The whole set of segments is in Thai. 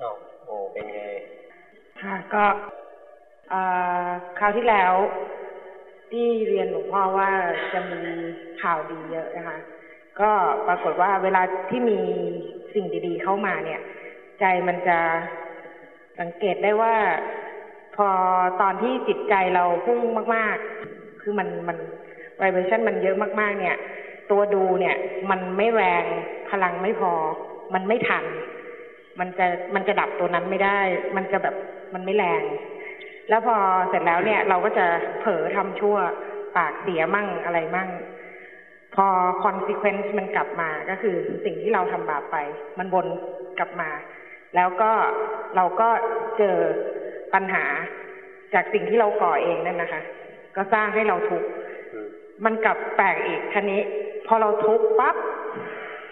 อ้าวโอ้เป็นไง ค่ะก็คราวที่แล้ว ที่เรียนหลวงพ่อว่าจะมีข่าวดีเยอะนะคะ ก็ปรากฏว่าเวลาที่มีสิ่งดีๆเข้ามาเนี่ย ใจมันจะสังเกตได้ว่า พอตอนที่จิตใจเราพุ่งมาก ๆ คือมันมันไวเบชั่นมันเยอะมากๆ เนี่ย ตัวดูเนี่ย มันไม่แรงพลังไม่พอ มันไม่ทัน มันจะมันจะดับตัวนั้นไม่ได้ มันจะแบบมันไม่แรง แล้วพอเสร็จแล้วเนี่ย เราก็จะเผลอทำชั่วปากเสียมั่งอะไรมั่ง พอ consequence มันกลับมาก็คือสิ่งที่เราทำบาปไป มันวนกลับมา แล้วก็เราก็เจอปัญหาจากสิ่งที่เราก่อเองนั่นนะคะ ก็สร้างให้เราทุกข์มันกลับแปลกอีกคันนี้ พอเราทุกข์ปั๊บ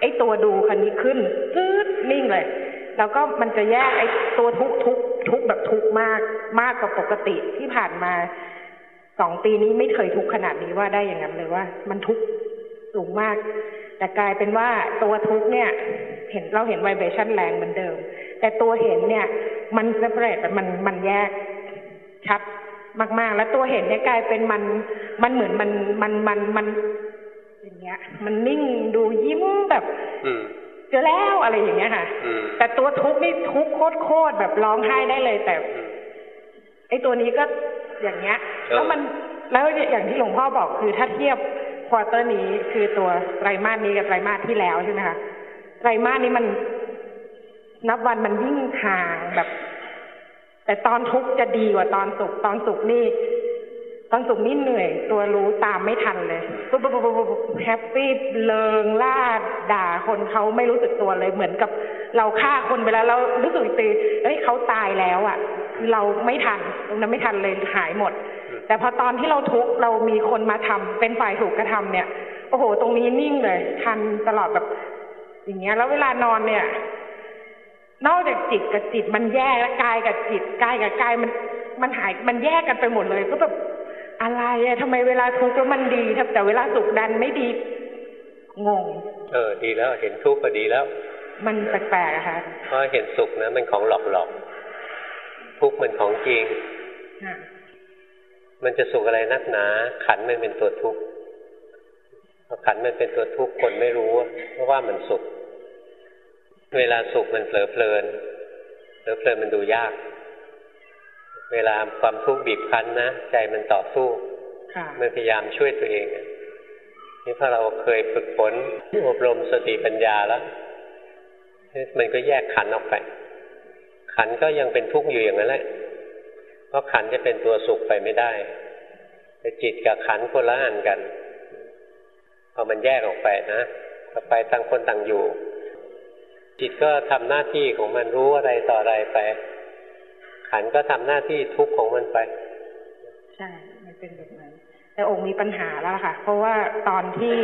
ไอ้ตัวดูคันนี้ขึ้นซึดนิ่งเลย แล้วก็มันจะแยกไอ้ตัวทุกทุกทุกแบบทุกมากมากกว่าปกติที่ผ่านมาสองปีนี้ไม่เคยทุกขนาดนี้ว่าได้อย่างนั้นเลยว่า มันทุกสูงมาก แต่กลายเป็นว่าตัวทุกเนี่ย เห็นเราเห็นไวเบชั่นแรงเหมือนเดิม แต่ตัวเห็นเนี่ย มันเซปรตมันมันแยกชัดมากๆ แล้วตัวเห็นเนี่ยกลายเป็นมัน มันเหมือนมันมันมันมันอย่างเงี้ย มันนิ่งดูยิ้มแบบ เจอแล้วอะไรอย่างเงี้ยค่ะ แต่ตัวทุกนี่ทุกโคตรโคตรแบบร้องไห้ได้เลย แต่ไอ้ตัวนี้ก็อย่างเงี้ย แล้วมันแล้วอย่างที่หลวงพ่อบอกคือถ้าเทียบควอเตอร์นี้คือตัวไตรมาสนี้กับไตรมาสที่แล้วใช่ไหมคะไตรมาสนี้มันนับวันมันยิ่งห่างแบบ แต่ตอนทุกข์จะดีกว่าตอนสุขตอนสุขนี่ ตอนสุขนี่เหนื่อย ตัวรู้ตามไม่ทันเลยปุ๊บปุ๊บปุ๊บปุ๊บแฮปปี้เลิงล่าด่าคนเขาไม่รู้สึกตัวเลยเหมือนกับเราฆ่าคนไปแล้วเรารู้สึกตีเอ้ยเขาตายแล้วอะ เราไม่ทันตรงนั้นไม่ทันเลยหายหมด แต่พอตอนที่เราทุกข์เรามีคนมาทำเป็นฝ่ายถูกกระทำเนี่ยโอ้โห ตรงนี้นิ่งเลย ทันตลอดแบบอย่างเงี้ย แล้วเวลานอนเนี่ย นอกจากจิตกับจิตมันแยกแล้วกายกับจิตกายกับกายมันมันหายมันแยกกันไปหมดเลย ก็แบบ อะไรอะทำไมเวลาทุกข์แล้วมันดีแต่เวลาสุขดันไม่ดีงงเออดีแล้วเห็นทุกข์ก็ดีแล้ว มันแปลกๆอะค่ะเพราะเห็นสุขนะมันของหลอกๆทุกข์มันของจริงมันจะสุขอะไรนักหนา ขันมันเป็นตัวทุกข์ขันมันเป็นตัวทุกข์คนไม่รู้เพราะว่ามันสุข เวลาสุขมันเผลอเพลินเผลอเพลินมันดูยาก เวลาความทุกข์บีบคั้นนะใจมันต่อสู้มันพยายามช่วยตัวเอง นี่พอเราเคยฝึกฝนอบรมสติปัญญาแล้วมันก็แยกขันออกไป ขันก็ยังเป็นทุกข์อยู่อย่างนั้นแหละเพราะขันจะเป็นตัวสุขไปไม่ได้แต่จิตกับขันคนละอันกันพอมันแยกออกไปนะต่อไปต่างคนต่างอยู่ จิตก็ทำหน้าที่ของมันรู้อะไรต่ออะไรไป ขันก็ทำหน้าที่ทุกข์ของมันไป ใช่มันเป็นแบบนั้นแต่องค์มีปัญหาแล้วค่ะ เพราะว่าตอนที่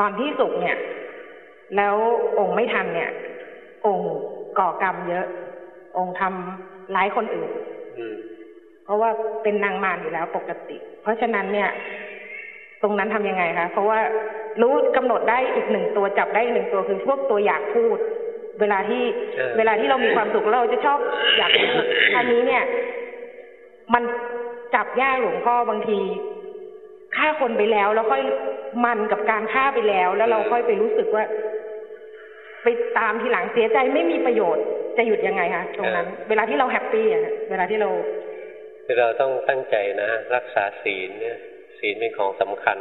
ตอนที่สุขเนี่ย แล้วองค์ไม่ทันเนี่ย องค์ก่อกรรมเยอะ องค์ทำร้ายคนอื่นเพราะว่าเป็นนางมารอยู่แล้วปกติ เพราะฉะนั้นเนี่ย ตรงนั้นทํำยังไงคะเพราะว่ารู้กำหนดได้อีกหนึ่งตัวจับได้อีกหนึ่งตัวคือพวกตัวอยากพูด เวลาที่เวลาที่เรามีความสุขเราจะชอบอยากพูดอันนี้เนี่ย มันจับยากหลวงพ่อบางทีฆ่าคนไปแล้ว แล้วค่อยมันกับการฆ่าไปแล้ว แล้วเราค่อยไปรู้สึกว่า ไปตามทีหลังเสียใจไม่มีประโยชน์จะหยุดยังไงคะตรงนั้น เวลาที่เราแฮปปี้อะเวลาที่เราคือเราต้องตั้งใจนะรักษาศีลเนี่ยศีลเป็นของสำคัญ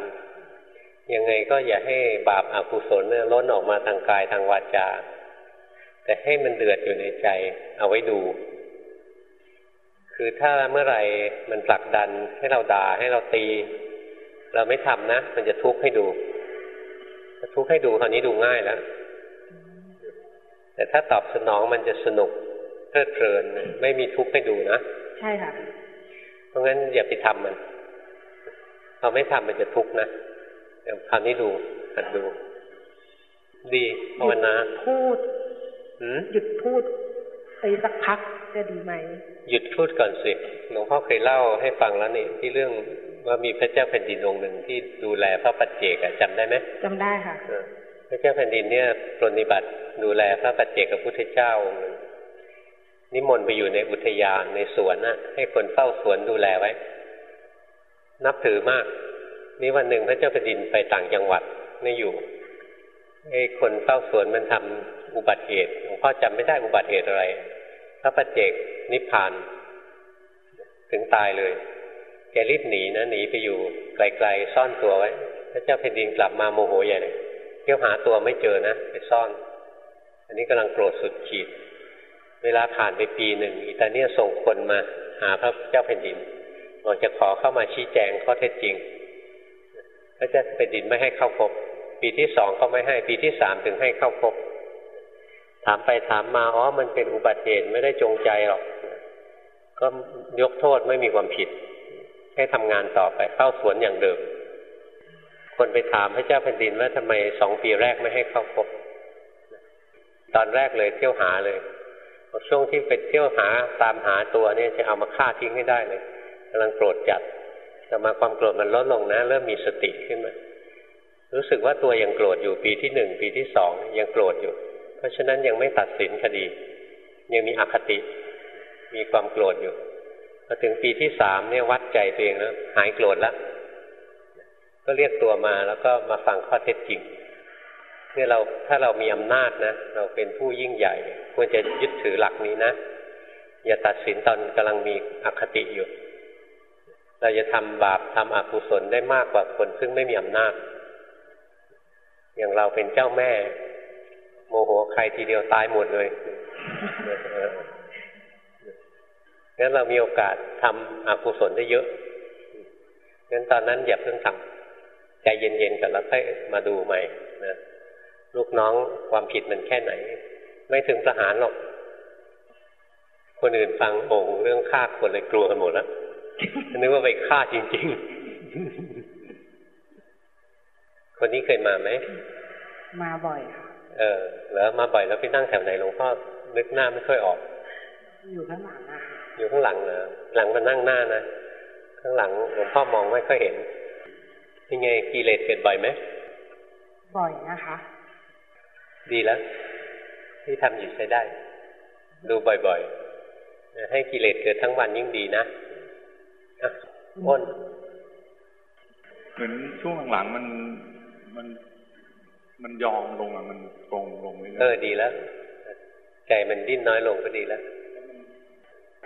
ยังไงก็อย่าให้บาปอากุศลเนี่ยล้นออกมาทางกายทางวาจา แต่ให้มันเดือดอยู่ในใจเอาไว้ดู คือถ้าเมื่อไหร่มันผลักดันให้เราด่าให้เราตี เราไม่ทำนะ มันจะทุกข์ให้ดูทุกข์ให้ดูคราวนี้ดูง่ายแล้ว แต่ถ้าตอบสนองมันจะสนุกเพลิดเพลินไม่มีทุกข์ให้ดูนะใช่ค่ะ เพราะงั้นอย่าไปทำมันเราไม่ทำมันจะทุกข์นะคราวนี้ดูหัดดู ดีภาวนาพูด หยุดพูดไปสักพักจะดีไหม หยุดพูดก่อนสิหลวงพ่อเคยเล่าให้ฟังแล้วนี่ที่เรื่องว่ามีพระเจ้าแผ่นดินองค์หนึ่งที่ดูแลพระปัจเจกจำได้ไหมจำได้ค่ะพระเจ้าแผ่นดินเนี่ยปรนิบัติดูแลพระปัจเจกกับพุทธเจ้าองค์หนึ่งนิมนต์ไปอยู่ในอุทยานในสวนนะให้คนเฝ้าสวนดูแลไว้ นับถือมากนี่วันหนึ่งพระเจ้าแผ่นดินไปต่างจังหวัดไม่อยู่ไอ้คนเฝ้าสวนมันทำ อุบัติเหตุหลวงพ่อจำไม่ได้อุบัติเหตุอะไรพระประเจกนิพพาน ถึงตายเลย แกรีบหนีนะหนีไปอยู่ไกลๆซ่อนตัวไว้พระเจ้าแผ่นดินกลับมาโมโหใหญ่เลยเที่ยวหาตัวไม่เจอนะไปซ่อน อันนี้กำลังโกรธสุดขีด เวลาผ่านไปปีหนึ่งอิตาเลียส่งคนมาหาพระเจ้าแผ่นดินบอกจะขอเข้ามาชี้แจงข้อเท็จจริงพระเจ้าแผ่นดินไม่ให้เข้าพบ ปีที่สองก็ไม่ให้ ปีที่สามถึงให้เข้าพบ ถามไปถามมาอ๋อมันเป็นอุบัติเหตุไม่ได้จงใจหรอก ก็ยกโทษไม่มีความผิด ให้ทำงานต่อไปเข้าสวนอย่างเดิม คนไปถามพระเจ้าแผ่นดินว่าทำไมสองปีแรกไม่ให้เข้าพบตอนแรกเลยเที่ยวหาเลยช่วงที่ไปเที่ยวหาตามหาตัวเนี่ยจะเอามาฆ่าทิ้งให้ได้เลยกำลังโกรธจัดแต่มาความโกรธมันลดลงนะ เริ่มมีสติขึ้นมารู้สึกว่าตัวยังโกรธอยู่ปีที่หนึ่งปีที่สองยังโกรธอยู่ เพราะฉะนั้นยังไม่ตัดสินคดี ยังมีอคติ มีความโกรธอยู่พอถึงปีที่สามเนี่ยวัดใจตัวเองแล้วหายโกรธแล้วก็เรียกตัวมาแล้วก็มาฟังข้อเท็จจริงเนี่ยเราถ้าเรามีอำนาจนะ เราเป็นผู้ยิ่งใหญ่ ควรจะยึดถือหลักนี้นะ อย่าตัดสินตอนกำลังมีอคติอยู่ เราจะทำบาปทำอกุศลได้มากกว่าคนซึ่งไม่มีอำนาจ อย่างเราเป็นเจ้าแม่ โมโหใครทีเดียวตายหมดเลยงั้นเรามีโอกาสทำอกุศลได้เยอะงั้นตอนนั้นอย่าเพิ่งทำใจเย็นๆก่อนแล้วค่อยมาดูใหม่นะลูกน้องความผิดมันแค่ไหน ไม่ถึงประหารหรอก คนอื่นฟังโอ่งเรื่องฆ่าคนเลยกลัวกันหมดแล้วนึกว่าไปฆ่าจริง ๆ คนนี้เคยมาไหม มาบ่อยค่ะ เออแล้วมาบ่อยแล้วไปนั่งแถวไหนหลวงพ่อนึกหน้าไม่ค่อยออก อยู่ข้างหลังอะอยู่ข้างหลังเหรอหลังมานั่งหน้านะข้างหลังหลวงพ่อมองไม่ค่อยเห็นยังไงกิเลสเกิดบ่อยไหมบ่อยนะคะ ดีแล้ว ที่ทำอยู่ใช้ได้ ดูบ่อยๆ ให้กิเลสเกิดทั้งวันยิ่งดีนะอ้นเหมือนช่วงหลังๆมันมัน มันยอมลงอะมันตรงลงเลยเออดีแล้วใจมันดิ้นน้อยลงก็ดีแล้ว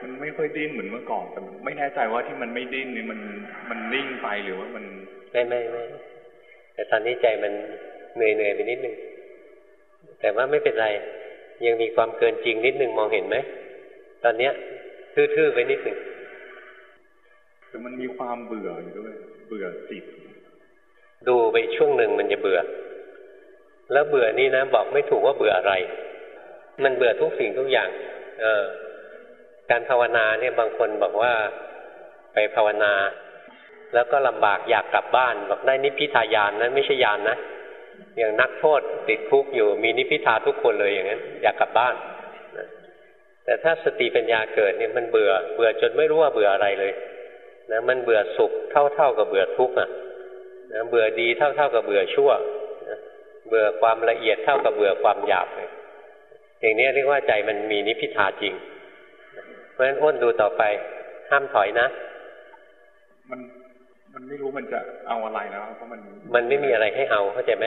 มันไม่ค่อยดิ้นเหมือนเมื่อก่อนแต่ไม่แน่ใจว่าที่มันไม่ดิ้นนี่มันมันนิ่งไปหรือว่ามันไม่ไม่ไม่แต่ตอนนี้ใจมันเหนื่อยเหนื่อยไปนิดนึงแต่ว่าไม่เป็นไร ยังมีความเกินจริงนิดนึงมองเห็นไหมตอนเนี้ยทื่อๆไปนิดหนึ่งแต่มันมีความเบื่ออยู่ด้วย เบื่อจิต ดูไปช่วงหนึ่งมันจะเบื่อ แล้วเบื่อนี่นะบอกไม่ถูกว่าเบื่ออะไร มันเบื่อทุกสิ่งทุกอย่าง เออ การภาวนาเนี่ยบางคนบอกว่าไปภาวนา แล้วก็ลำบากอยากกลับบ้าน บอกได้นิพพิทายานนั้นไม่ใช่ยานนะอย่างนักโทษติดคุกอยู่มีนิพพิทาทุกคนเลยอย่างนั้น อยากกลับบ้านแต่ถ้าสติปัญญาเกิดเนี่ยมันเบื่อ เบื่อจนไม่รู้ว่าเบื่ออะไรเลยนะมันเบื่อสุขเท่าเท่ากับเบื่อทุกข์อะนะเบื่อดีเท่าเท่ากับเบื่อชั่ว เบื่อความละเอียดเท่ากับเบื่อความหยาบเลยอย่างนี้เรียกว่าใจมันมีนิพิทาจริง เพราะฉะนั้นอ้นดูต่อไปห้ามถอยนะ มันมันไม่รู้มันจะเอาอะไรแล้วเพราะมันมันไม่มีอะไรให้เอาเข้าใจไหม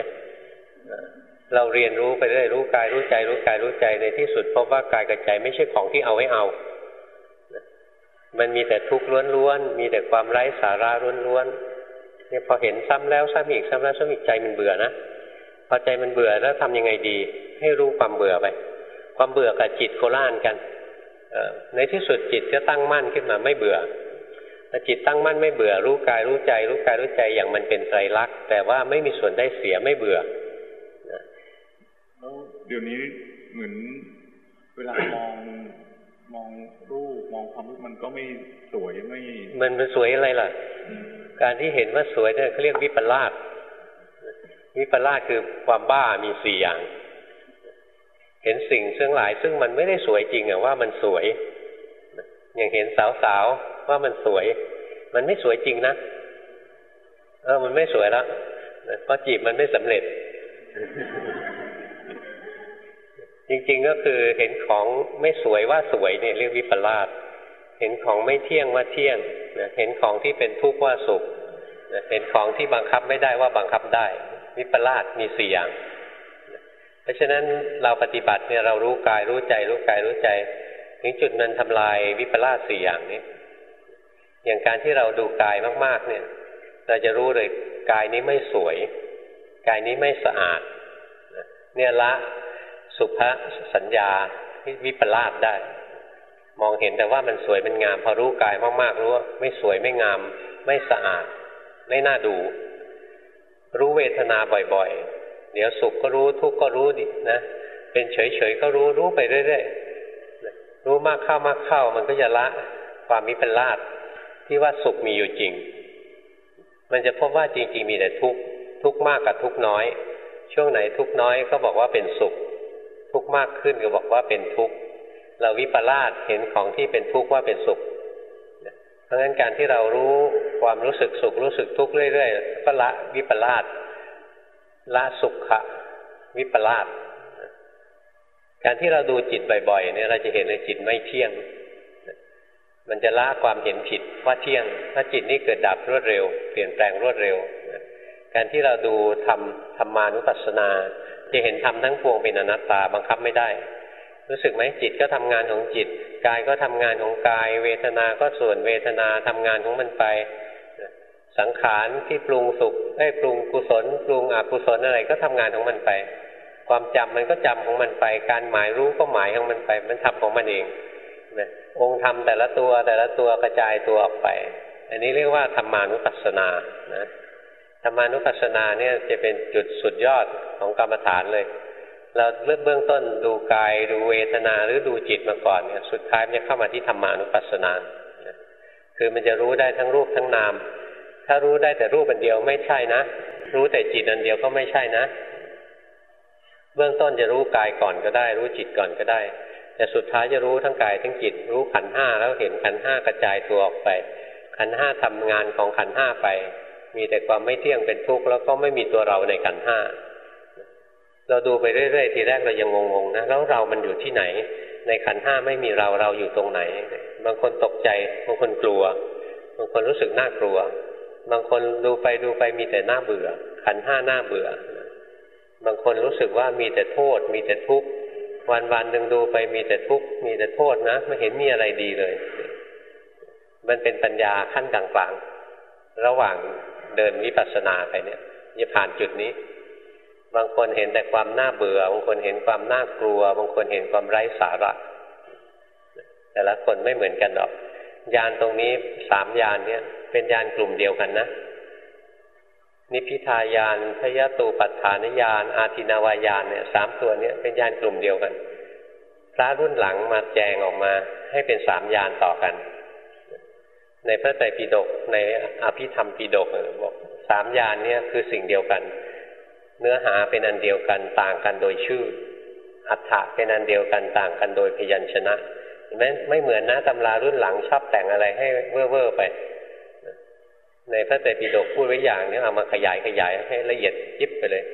เราเรียนรู้ไปเรื่อยรู้กายรู้ใจ รู้กายรู้ใจในที่สุดพบว่ากายกับใจไม่ใช่ของที่เอาไว้เอา มันมีแต่ทุกข์ล้วนๆมีแต่ความไร้สาระล้วนๆเนี่ยพอเห็นซ้ำแล้วซ้ำอีกซ้ำแล้วซ้ำอีกใจมันเบื่อนะ พอใจมันเบื่อแล้วทำยังไงดี ให้รู้ความเบื่อไป ความเบื่อกับจิตโคล่านกันในที่สุดจิตก็ตั้งมั่นขึ้นมาไม่เบื่อจิตตั้งมั่นไม่เบื่อรู้กายรู้ใจ รู้กายรู้ใจอย่างมันเป็นไตรลักษณ์แต่ว่าไม่มีส่วนได้เสียไม่เบื่อแล้วเดี๋ยวนี้เหมือนเวลามองมองรูปมองความรู้มันก็ไม่สวยไม่ มันมันสวยอะไรล่ะ การที่เห็นว่าสวยเนี่ยเขาเรียกวิปลาส วิปลาสคือความบ้ามีสี่อย่าง เห็นสิ่งซึ่งหลายซึ่งมันไม่ได้สวยจริงอะว่ามันสวย อย่างเห็นสาวๆว่ามันสวย มันไม่สวยจริงนะเออมันไม่สวยแล้วเพราะจีบมันไม่สำเร็จ จริงๆก็คือเห็นของไม่สวยว่าสวยเนี่ยเรียกวิปลาสเห็นของไม่เที่ยงว่าเที่ยงเห็นของที่เป็นทุกข์ว่าสุขเห็นของที่บังคับไม่ได้ว่าบังคับได้ วิปลาสมีสี่อย่าง เพราะฉะนั้นเราปฏิบัติเนี่ยเรารู้กายรู้ใจรู้กายรู้ใจ ถึงจุดนั้นทำลายวิปลาสสี่อย่างนี้ อย่างการที่เราดูกายมากๆเนี่ย เราจะรู้เลยกายนี้ไม่สวย กายนี้ไม่สะอาด เนี่ยละสุภสัญญาที่วิปลาสได้ มองเห็นแต่ว่ามันสวยมันงาม พอรู้กายมากๆรู้ว่าไม่สวยไม่งาม ไม่สะอาด ไม่น่าดู รู้เวทนาบ่อยๆ เดี๋ยวสุขก็รู้ทุกข์ก็รู้ดินะเป็นเฉยๆก็รู้รู้ไปเรื่อยๆรู้มากเข้ามากเข้ามันก็จะละความมิเป็นลาดที่ว่าสุขมีอยู่จริง มันจะพบว่าจริง ๆ มีแต่ทุกข์ทุกข์มากกับทุกข์น้อย ช่วงไหนทุกข์น้อยก็บอกว่าเป็นสุข ทุกข์มากขึ้นก็บอกว่าเป็นทุกข์เราวิปลาสเห็นของที่เป็นทุกข์ว่าเป็นสุข เพราะฉะนั้นการที่เรารู้ความรู้สึกสุขรู้สึกทุกข์เรื่อยๆก็ละวิปลาสละสุขะวิปลาสการที่เราดูจิตบ่อยๆเนี่ยเราจะเห็นเลยจิตไม่เที่ยง มันจะละความเห็นผิดว่าเที่ยง ถ้าจิตนี้เกิดดับรวดเร็ว เปลี่ยนแปลงรวดเร็ว การที่เราดูทำธรรมานุปัสสนา จะเห็นธรรมทั้งปวงเป็นอนัตตาบังคับไม่ได้ รู้สึกไหมจิตก็ทำงานของจิต กายก็ทำงานของกาย เวทนาก็ส่วนเวทนาทำงานของมันไป สังขารที่ปรุงสุขได้ปรุงกุศล ปรุงอกุศลอะไรก็ทำงานของมันไป ความจำมันก็จำของมันไป การหมายรู้ก็หมายของมันไป มันทำของมันเองนะองค์ธรรมแต่ละตัวแต่ละตัวกระจายตัวออกไป อันนี้เรียกว่าธรรมานุปัสสนานะธรรมานุปัสสนาเนี่ยจะเป็นจุดสุดยอดของกรรมฐานเลย เราเลือกเบื้องต้นดูกายดูเวทนาหรือดูจิตมาก่อนเนี่ยสุดท้ายมันจะเข้ามาที่ธรรมานุปัสสนา คือมันจะรู้ได้ทั้งรูปทั้งนาม ถ้ารู้ได้แต่รูปอันเดียวไม่ใช่นะ รู้แต่จิตอันเดียวก็ไม่ใช่นะ เบื้องต้นจะรู้กายก่อนก็ได้ รู้จิตก่อนก็ได้ แต่สุดท้ายจะรู้ทั้งกายทั้งจิต รู้ขันห้าแล้วเห็นขันห้ากระจายตัวออกไป ขันห้าทำงานของขันห้าไป มีแต่ความไม่เที่ยงเป็นทุกข์แล้วก็ไม่มีตัวเราในขันห้า เราดูไปเรื่อยๆทีแรกเรายังงงๆนะแล้วเรามันอยู่ที่ไหน ในขันห้าไม่มีเราเราอยู่ตรงไหน บางคนตกใจบางคนกลัว บางคนรู้สึกน่ากลัว บางคนดูไปดูไปมีแต่หน้าเบื่อ ขันห้าหน้าเบื่อ บางคนรู้สึกว่ามีแต่โทษ มีแต่ทุกข์วันวันหนึ่งดูไปมีแต่ทุกข์มีแต่โทษนะไม่เห็นมีอะไรดีเลย มันเป็นปัญญาขั้นกลางๆระหว่างเดินวิปัสสนาไปเนี่ยจะผ่านจุดนี้ บางคนเห็นแต่ความน่าเบื่อบางคนเห็นความน่ากลัว บางคนเห็นความไร้สาระ แต่ละคนไม่เหมือนกันหรอกยานตรงนี้สามยานเนี่ย เป็นยานกลุ่มเดียวกันนะ นิพิทายานพยตูปัฏฐานยานอาทินาวายานเนี่ยสามตัวเนี้ยเป็นยานกลุ่มเดียวกันพระรุ่นหลังมาแจงออกมา ให้เป็นสามยานต่อกัน ในพระไตรปิฎกในอภิธรรมปิฎกบอกสามยานเนี่ยคือสิ่งเดียวกัน เนื้อหาเป็นอันเดียวกันต่างกันโดยชื่อ อัฏฐะเป็นอันเดียวกันต่างกันโดยพยัญชนะไม่ไม่เหมือนนะตำรารุ่นหลังชอบแต่งอะไรให้เว่อร์ไป ในพระไตรปิฎกพูดไว้อย่างนี้เอามาขยายขยายให้ละเอียดยิบไปเลย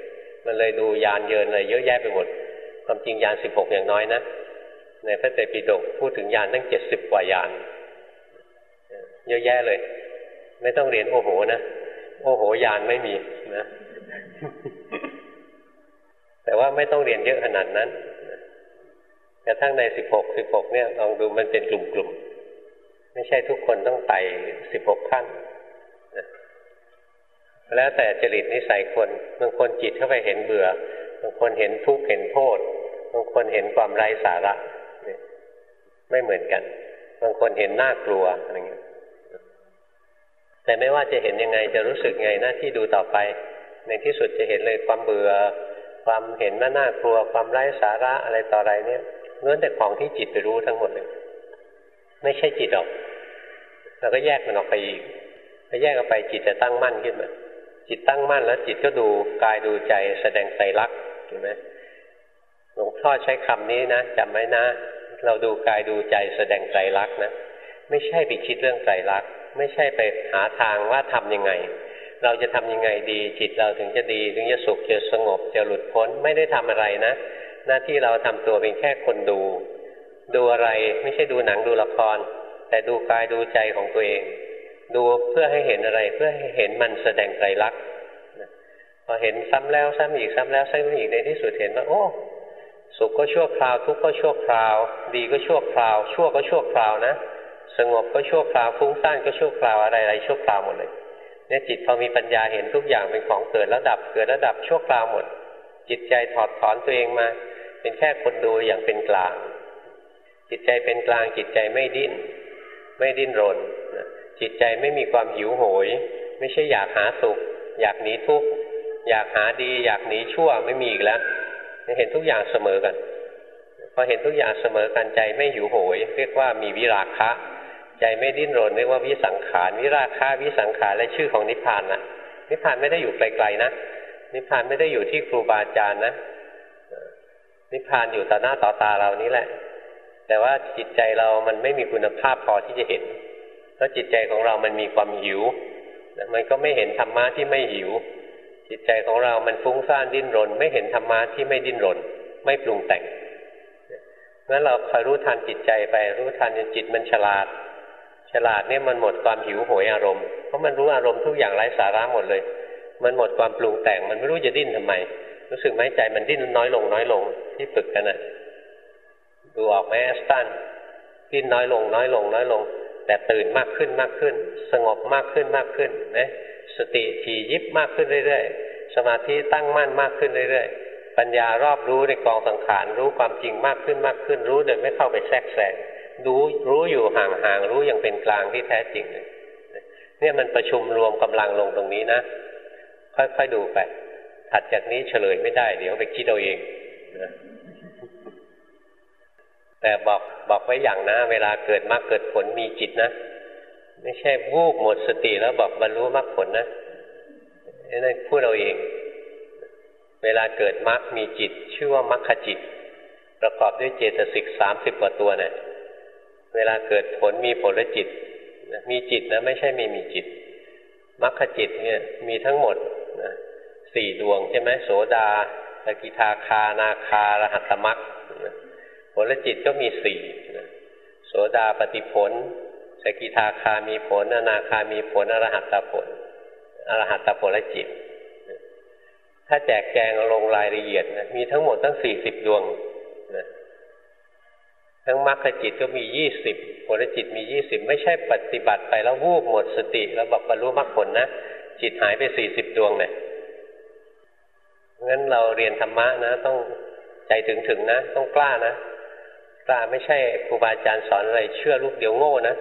มันเลยดูยานเยินอะไรเยอะแยะไปหมด ความจริงยานสิบหกอย่างน้อยนะในพระไตรปิฎกพูดถึงยานตั้งเจ็ดสิบกว่ายานเยอะแยะเลย ไม่ต้องเรียนโอ้โหนะ โอ้โหยานไม่มีนะ แต่ว่าไม่ต้องเรียนเยอะขนาดนั้นกระทั่งในสิบหกสิบหกเนี่ยลองดูมันเป็นกลุ่มๆ ไม่ใช่ทุกคนต้องไต่สิบหกขั้นแล้วแต่จริตนิสัยคนบางคนจิตเข้าไปเห็นเบื่อบางคนเห็นทุกข์เห็นโทษบางคนเห็นความไร้สาระไม่เหมือนกันบางคนเห็นน่ากลัวอะไรเงี้ยแต่ไม่ว่าจะเห็นยังไงจะรู้สึกไงหน้าที่ดูต่อไป ในที่สุดจะเห็นเลยความเบื่อ ความเห็นว่าน่ากลัวความไร้สาระอะไรต่ออะไรเนี่ยล้วนแต่ของที่จิตไปรู้ทั้งหมดเลยไม่ใช่จิตหรอกเราก็แยกมันออกไปอีกพอแยกออกไปจิตจะตั้งมั่นขึ้นมาจิตตั้งมั่นแล้ว จิตก็ดูกายดูใจแสดงใจรักเห็นไหมหลวงพ่อใช้คำนี้นะจำไว้นะ เราดูกายดูใจแสดงใจรักนะ ไม่ใช่ไปคิดเรื่องใจรักไม่ใช่ไปหาทางว่าทํำยังไง เราจะทำยังไงดี จิตเราถึงจะดีถึงจะสุขจะสงบจะหลุดพ้นไม่ได้ทำอะไรนะ หน้าที่เราทำตัวเป็นแค่คนดู ดูอะไรไม่ใช่ดูหนังดูละคร แต่ดูกายดูใจของตัวเอง ดูเพื่อให้เห็นอะไรเพื่อให้เห็นมันแสดงไตรลักษณ์พอเห็นซ้ำแล้วซ้ำอีกซ้ำแล้วซ้ำอีกในที่สุดเห็นว่าโอ้สุขก็ชั่วคราว ทุกข์ก็ชั่วคราว ดีก็ชั่วคราว ชั่วก็ชั่วคราวนะ สงบก็ชั่วคราวฟุ้งซ่านก็ชั่วคราวอะไรอะไรชั่วคราวหมดเลย เนี่ยจิตพอมีปัญญาเห็นทุกอย่างเป็นของเกิดแล้วดับเกิดแล้วดับชั่วคราวหมด จิตใจถอดถอนตัวเองมา เป็นแค่คนดูอย่างเป็นกลาง จิตใจเป็นกลาง จิตใจไม่ดิ้น ไม่ดิ้นรนจิตใจไม่มีความหิวโหย ไม่ใช่อยากหาสุข อยากหนีทุกข์อยากหาดี อยากหนีชั่วไม่มีอีกแล้วเห็นทุกอย่างเสมอกันพอเห็นทุกอย่างเสมอกันใจไม่หิวโหย เรียกว่ามีวิราคะ ใจไม่ดิ้นรนเรียกว่าวิสังขารวิราคะวิสังขารและชื่อของนิพพานนะนิพพานไม่ได้อยู่ไกลๆนะนิพพานไม่ได้อยู่ที่ครูบาอาจารย์นะนิพพานอยู่ต่อหน้าต่อตาเรานี้แหละ แต่ว่าจิตใจเรามันไม่มีคุณภาพพอที่จะเห็นเพราะจิตใจของเรามันมีความหิวมันก็ไม่เห็นธรรมะที่ไม่หิว จิตใจของเรามันฟุ้งซ่านดิ้นรน ไม่เห็นธรรมะที่ไม่ดิ้นรน ไม่ปรุงแต่งงั้นเราคอยรู้ทันจิตใจไปรู้ทันจนจิตมันฉลาด ฉลาดเนี่ยมันหมดความหิวโหยอารมณ์เพราะมันรู้อารมณ์ทุกอย่างไร้สาระหมดเลย มันหมดความปรุงแต่ง มันไม่รู้จะดิ้นทำไม รู้สึกไหมใจมันดิ้นน้อยลงน้อยลงที่ฝึกกันนะดูออกไหมแอสตันดิ้นน้อยลงน้อยลงน้อยลง แต่ตื่นมากขึ้นมากขึ้น สงบมากขึ้นมากขึ้นนะสติถี่ยิบมากขึ้นเรื่อยๆ สมาธิตั้งมั่นมากขึ้นเรื่อยๆ ปัญญารอบรู้ในกองสังขารรู้ความจริงมากขึ้นมากขึ้นรู้โดยไม่เข้าไปแทรกแซง รู้รู้อยู่ห่างๆรู้อย่างเป็นกลางที่แท้จริงเนี่ยมันประชุมรวมกำลังลงตรงนี้นะค่อยๆดูไปถัดจากนี้เฉลยไม่ได้ เดี๋ยวไปคิดเอาเองนะแต่บอกบอกไว้อย่างนะ เวลาเกิดมรรคเกิดผลมีจิตนะไม่ใช่วูบหมดสติแล้วบอกบรรลุมรรคผลนะนั่นพูดเราเอง เวลาเกิดมรรคมีจิต ชื่อว่ามรรคจิต ประกอบด้วยเจตสิกสามสิบกว่าตัวเนะี่ย เวลาเกิดผลมีผลจิต มีจิตนะไม่ใช่ไม่มีจิตมรรคจิตเนี่ยมีทั้งหมดนะสี่ดวงใช่ไหมโสดาสกิทาคานาคารหัตมรรคผลจิตก็มีสี่โสดาปฏิผลสกิทาคามีผลอนาคามีผลอรหัตตผลอรหัตตผลและจิต ถ้าแจกแจงลงรายละเอียดนะมีทั้งหมดตั้งสี่สิบดวงนะ ทั้งมรรคจิตก็มียี่สิบผลจิตมียี่สิบไม่ใช่ปฏิบัติไปแล้ววูบหมดสติ แล้วบอกบรรลุมรรคผลนะ จิตหายไปสี่สิบดวงเนี่ยงั้นเราเรียนธรรมะนะ ต้องใจถึงถึงนะ ต้องกล้านะกล้าไม่ใช่ครูบาอาจารย์สอนอะไร เชื่อลูกเดียวโง่นะ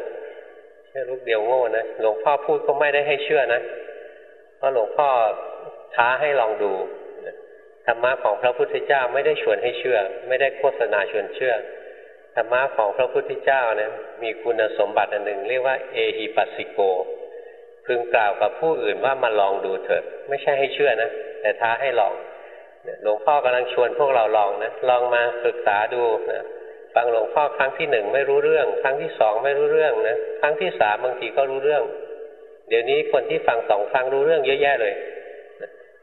เชื่อลูกเดียวโง่นะหลวงพ่อพูดก็ไม่ได้ให้เชื่อนะเพราะหลวงพ่อท้าให้ลองดูธรรมะของพระพุทธเจ้าไม่ได้ชวนให้เชื่อ ไม่ได้โฆษณาชวนเชื่อ ธรรมะของพระพุทธเจ้านะมีคุณสมบัติอันหนึ่ง เรียกว่าเอหิปัสสิโก พึงกล่าวกับผู้อื่นว่ามาลองดูเถิดไม่ใช่ให้เชื่อนะ แต่ท้าให้ลองหลวงพ่อกำลังชวนพวกเราลองนะลองมาศึกษาดูนะฟังหลวงพ่อครั้งที่หนึ่งไม่รู้เรื่อง ครั้งที่สองไม่รู้เรื่องนะครั้งที่สามบางทีก็รู้เรื่อง เดี๋ยวนี้คนที่ฟังสองครั้งรู้เรื่องเยอะแยะเลย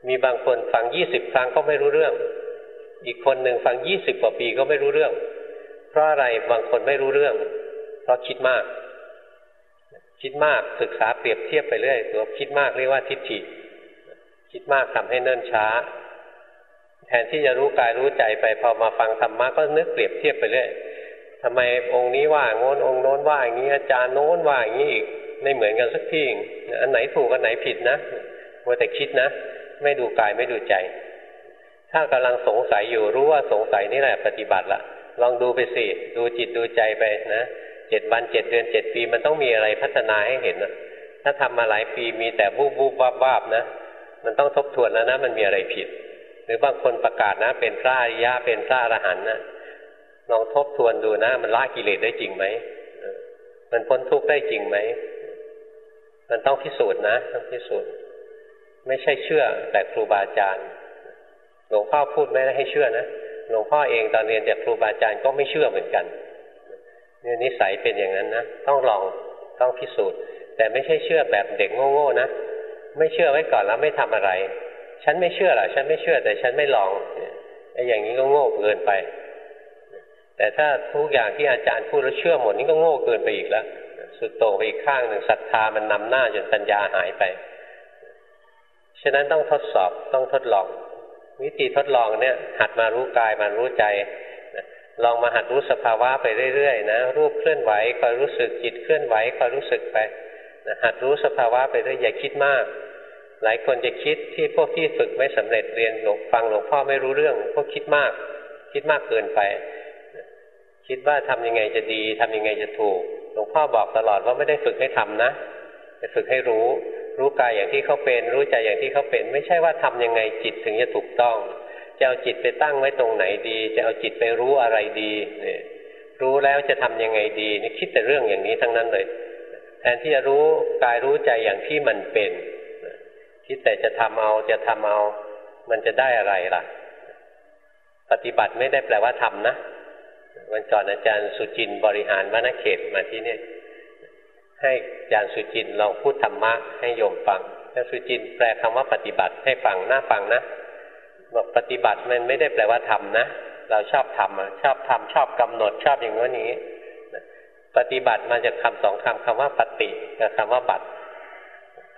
มีบางคนฟังยี่สิบครั้งก็ไม่รู้เรื่อง อีกคนหนึ่งฟังยี่สิบกว่าปีก็ไม่รู้เรื่อง ราะอะไรบางคนไม่รู้เรื่อง เพราะคิดมาก คิดมากศึกษาเปรียบเทียบไปเรื่อยตัวคิดมากเรียกว่าทิฏฐิ คิดมากทำให้เนิ่นช้า แทนที่จะรู้กายรู้ใจไปพอมาฟังธรรมะก็นึกเปรียบเทียบไปเรื่อยทำไมองค์นี้ว่าโน้นองค์โน้นว่าอย่างนี้อาจารย์โน้นว่าอย่างนี้อีกไม่เหมือนกันสักทีอันไหนถูกอันไหนผิดนะมัวแต่คิดนะ ไม่ดูกายไม่ดูใจ ถ้ากำลังสงสัยอยู่รู้ว่าสงสัยนี่แหละปฏิบัติละ ลองดูไปสิดูจิตดูใจไปนะเจ็ดวันเจ็ดเดือนเจ็ดปีมันต้องมีอะไรพัฒนาให้เห็นนะถ้าทำมาหลายปีมีแต่บูบบูบวาบวาบนะ มันต้องทบทวนแล้วนะมันมีอะไรผิด หรือบางคนประกาศนะ เป็นพระอริยะเป็นพระอรหันต์นะลองทบทวนดูนะ มันละกิเลสได้จริงไหมมันพ้นทุกข์ได้จริงไหมมันต้องพิสูจน์นะต้องพิสูจน์ ไม่ใช่เชื่อแต่ครูบาอาจารย์หลวงพ่อพูดไม่ได้ให้เชื่อนะ หลวงพ่อเองตอนเรียนจากครูบาอาจารย์ก็ไม่เชื่อเหมือนกันเนี่ยนิสัยเป็นอย่างนั้นนะต้องลองต้องพิสูจน์ แต่ไม่ใช่เชื่อแบบเด็กโง่ๆนะ ไม่เชื่อไว้ก่อนแล้วไม่ทำอะไร ฉันไม่เชื่อหรอฉันไม่เชื่อแต่ฉันไม่ลองไอ้อย่างนี้ก็โง่เกินไป แต่ถ้าทุกอย่างที่อาจารย์พูดแล้วเชื่อหมดนี่ก็โง่เกินไปอีกแล้วสุดโต่งไปอีกข้างหนึ่งศรัทธามันนำหน้าจนปัญญาหายไป ฉะนั้นต้องทดสอบต้องทดลอง วิธีทดลองเนี่ยหัดมารู้กายมารู้ใจลองมาหัดรู้สภาวะไปเรื่อยๆนะรูปเคลื่อนไหวคอยรู้สึกจิตเคลื่อนไหวคอยรู้สึกไปหัดรู้สภาวะไปเรื่อยอย่าคิดมาก หลายคนจะคิดที่พวกที่ฝึกไม่สำเร็จเรียนหลงฟังหลวงพ่อไม่รู้เรื่องพวกคิดมาก คิดมากเกินไป คิดว่าทำยังไงจะดีทำยังไงจะถูก หลวงพ่อบอกตลอดว่าไม่ได้ฝึกให้ทำนะแต่ฝึกให้รู้ รู้กายอย่างที่เขาเป็น รู้ใจอย่างที่เขาเป็น ไม่ใช่ว่าทำยังไงจิตถึงจะถูกต้องจะเอาจิตไปตั้งไว้ตรงไหนดี จะเอาจิตไปรู้อะไรดีเนี่ยรู้แล้วจะทํำยังไงดีนี่คิดแต่เรื่องอย่างนี้ทั้งนั้นเลย แทนที่จะรู้กายรู้ใจอย่างที่มันเป็นคิดแต่จะทำเอาจะทำเอา มันจะได้อะไรล่ะ ปฏิบัติไม่ได้แปลว่าทำนะวันก่อนอาจารย์สุจินบริหารวณเขตมาที่นี่ ให้อาจารย์สุจินลองพูดธรรมะให้โยมฟังอาจารย์สุจินแปลคำว่าปฏิบัติให้ฟังหน่าฟังนะบอกปฏิบัติมันไม่ได้แปลว่าทำนะ เราชอบทำชอบทำชอบกำหนดชอบอย่างนี้นี้ปฏิบัติมาจากคำสองคำคำว่าปฏิกับคำว่าบัต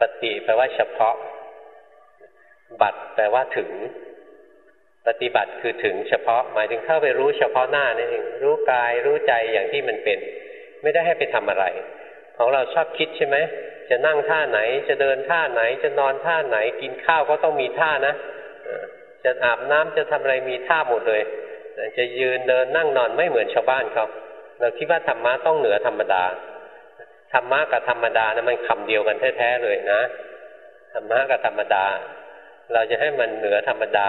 ปฏิแปลว่าเฉพาะ บัตแปลว่าถึง ปฏิบัติคือถึงเฉพาะ หมายถึงเข้าไปรู้เฉพาะหน้านั่นเองรู้กายรู้ใจอย่างที่มันเป็น ไม่ได้ให้ไปทำอะไร ของเราชอบคิดใช่ไหมจะนั่งท่าไหน จะเดินท่าไหน จะนอนท่าไหน กินข้าวก็ต้องมีท่านะจะอาบน้ำจะทำอะไรมีท่าหมดเลย จะยืนเดินนั่งนอนไม่เหมือนชาวบ้านเขาเราคิดว่าธรรมะต้องเหนือธรรมดาธรรมะกับธรรมดานะมันคำเดียวกันแท้ๆเลยนะธรรมะกับธรรมดา เราจะให้มันเหนือธรรมดา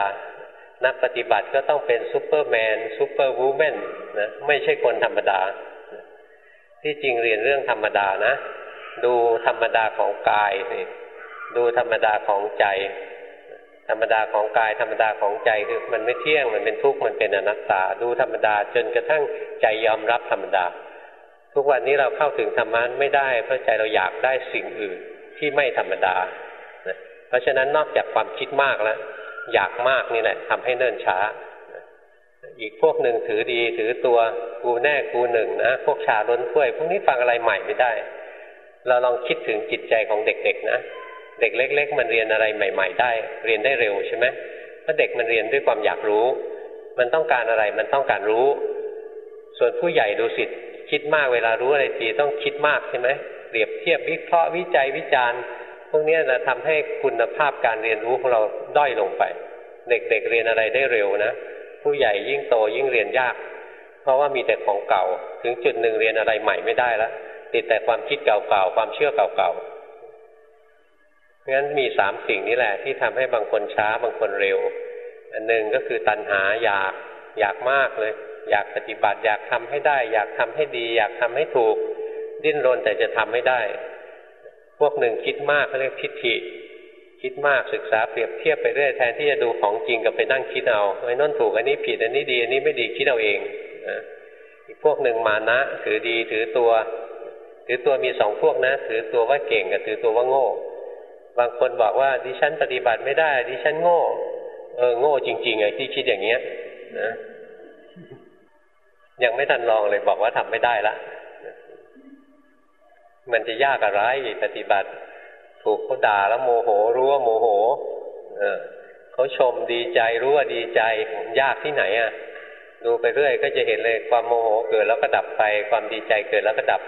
นักปฏิบัติก็ต้องเป็น superman superwoman นะไม่ใช่คนธรรมดา ที่จริงเรียนเรื่องธรรมดานะ ดูธรรมดาของกายนี่ดูธรรมดาของใจ ธรรมดาของกาย ธรรมดาของใจคือมันไม่เที่ยงมันเป็นทุกข์มันเป็นอนัตตา ดูธรรมดาจนกระทั่งใจยอมรับธรรมดา ทุกวันนี้เราเข้าถึงธรรมะไม่ได้ เพราะใจเราอยากได้สิ่งอื่นที่ไม่ธรรมดา เพราะฉะนั้นนอกจากความคิดมากแล้วอยากมากนี่แหละทำให้เนิ่นช้า อีกพวกหนึ่งถือดีถือตัวกูแน่กูหนึ่งนะพวกชาล้นถ้วย พวกนี้ฟังอะไรใหม่ไม่ได้ เราลองคิดถึงจิตใจของเด็กๆนะเด็กเล็ก ๆ มันเรียนอะไรใหม่ ๆ ได้ เรียนได้เร็วใช่ไหมเพราะเด็กมันเรียนด้วยความอยากรู้ มันต้องการอะไรมันต้องการรู้ ส่วนผู้ใหญ่ดูสิคิดมากเวลารู้อะไรทีต้องคิดมากใช่ไหมเปรียบเทียบวิเคราะห์วิจัยวิจารณ์พวกนี้นะทำให้คุณภาพการเรียนรู้ของเราด้อยลงไป เด็กๆเเรียนอะไรได้เร็วนะ ผู้ใหญ่ยิ่งโตยิ่งเรียนยาก เพราะว่ามีแต่ของเก่า ถึงจุดหนึ่งเรียนอะไรใหม่ไม่ได้แล้วติดแต่ความคิดเก่าๆความเชื่อเก่าๆงั้นมีสามสิ่งนี้แหละ ที่ทำให้บางคนช้าบางคนเร็ว อันหนึ่งก็คือตัณหาอยากอยากมากเลย อยากปฏิบัติอยากทำให้ได้ อยากทำให้ดี อยากทำให้ถูก ดิ้นรนแต่จะทำไม่ได้ พวกหนึ่งคิดมากเขาเรียกทิฏฐิ คิดมากศึกษาเปรียบเทียบไปเรื่อยแทนที่จะดูของจริงกับไปนั่งคิดเอาไอ้นั่นถูกอันนี้ผิดอันนี้ดีอันนี้ไม่ดีคิดเอาเองอีกพวกหนึ่งมานะถือดีถือตัว ถือตัวมีสองพวกนะ ถือตัวว่าเก่งกับถือตัวว่าโง่ บางคนบอกว่าดิฉันปฏิบัติไม่ได้ดิฉันโง่ เออโง่จริงๆไอ้ที่คิดอย่างเงี้ยนะยังไม่ทันลองเลยบอกว่าทำไม่ได้ละมันจะยากอะไรปฏิบัติ ถูกเขาด่าแล้วโมโหรู้ว่าโมโห เออเขาชมดีใจรู้ว่าดีใจยากที่ไหนอะดูไปเรื่อยก็จะเห็นเลยความโมโหเกิดแล้วก็ดับไปความดีใจเกิดแล้วก็ดับ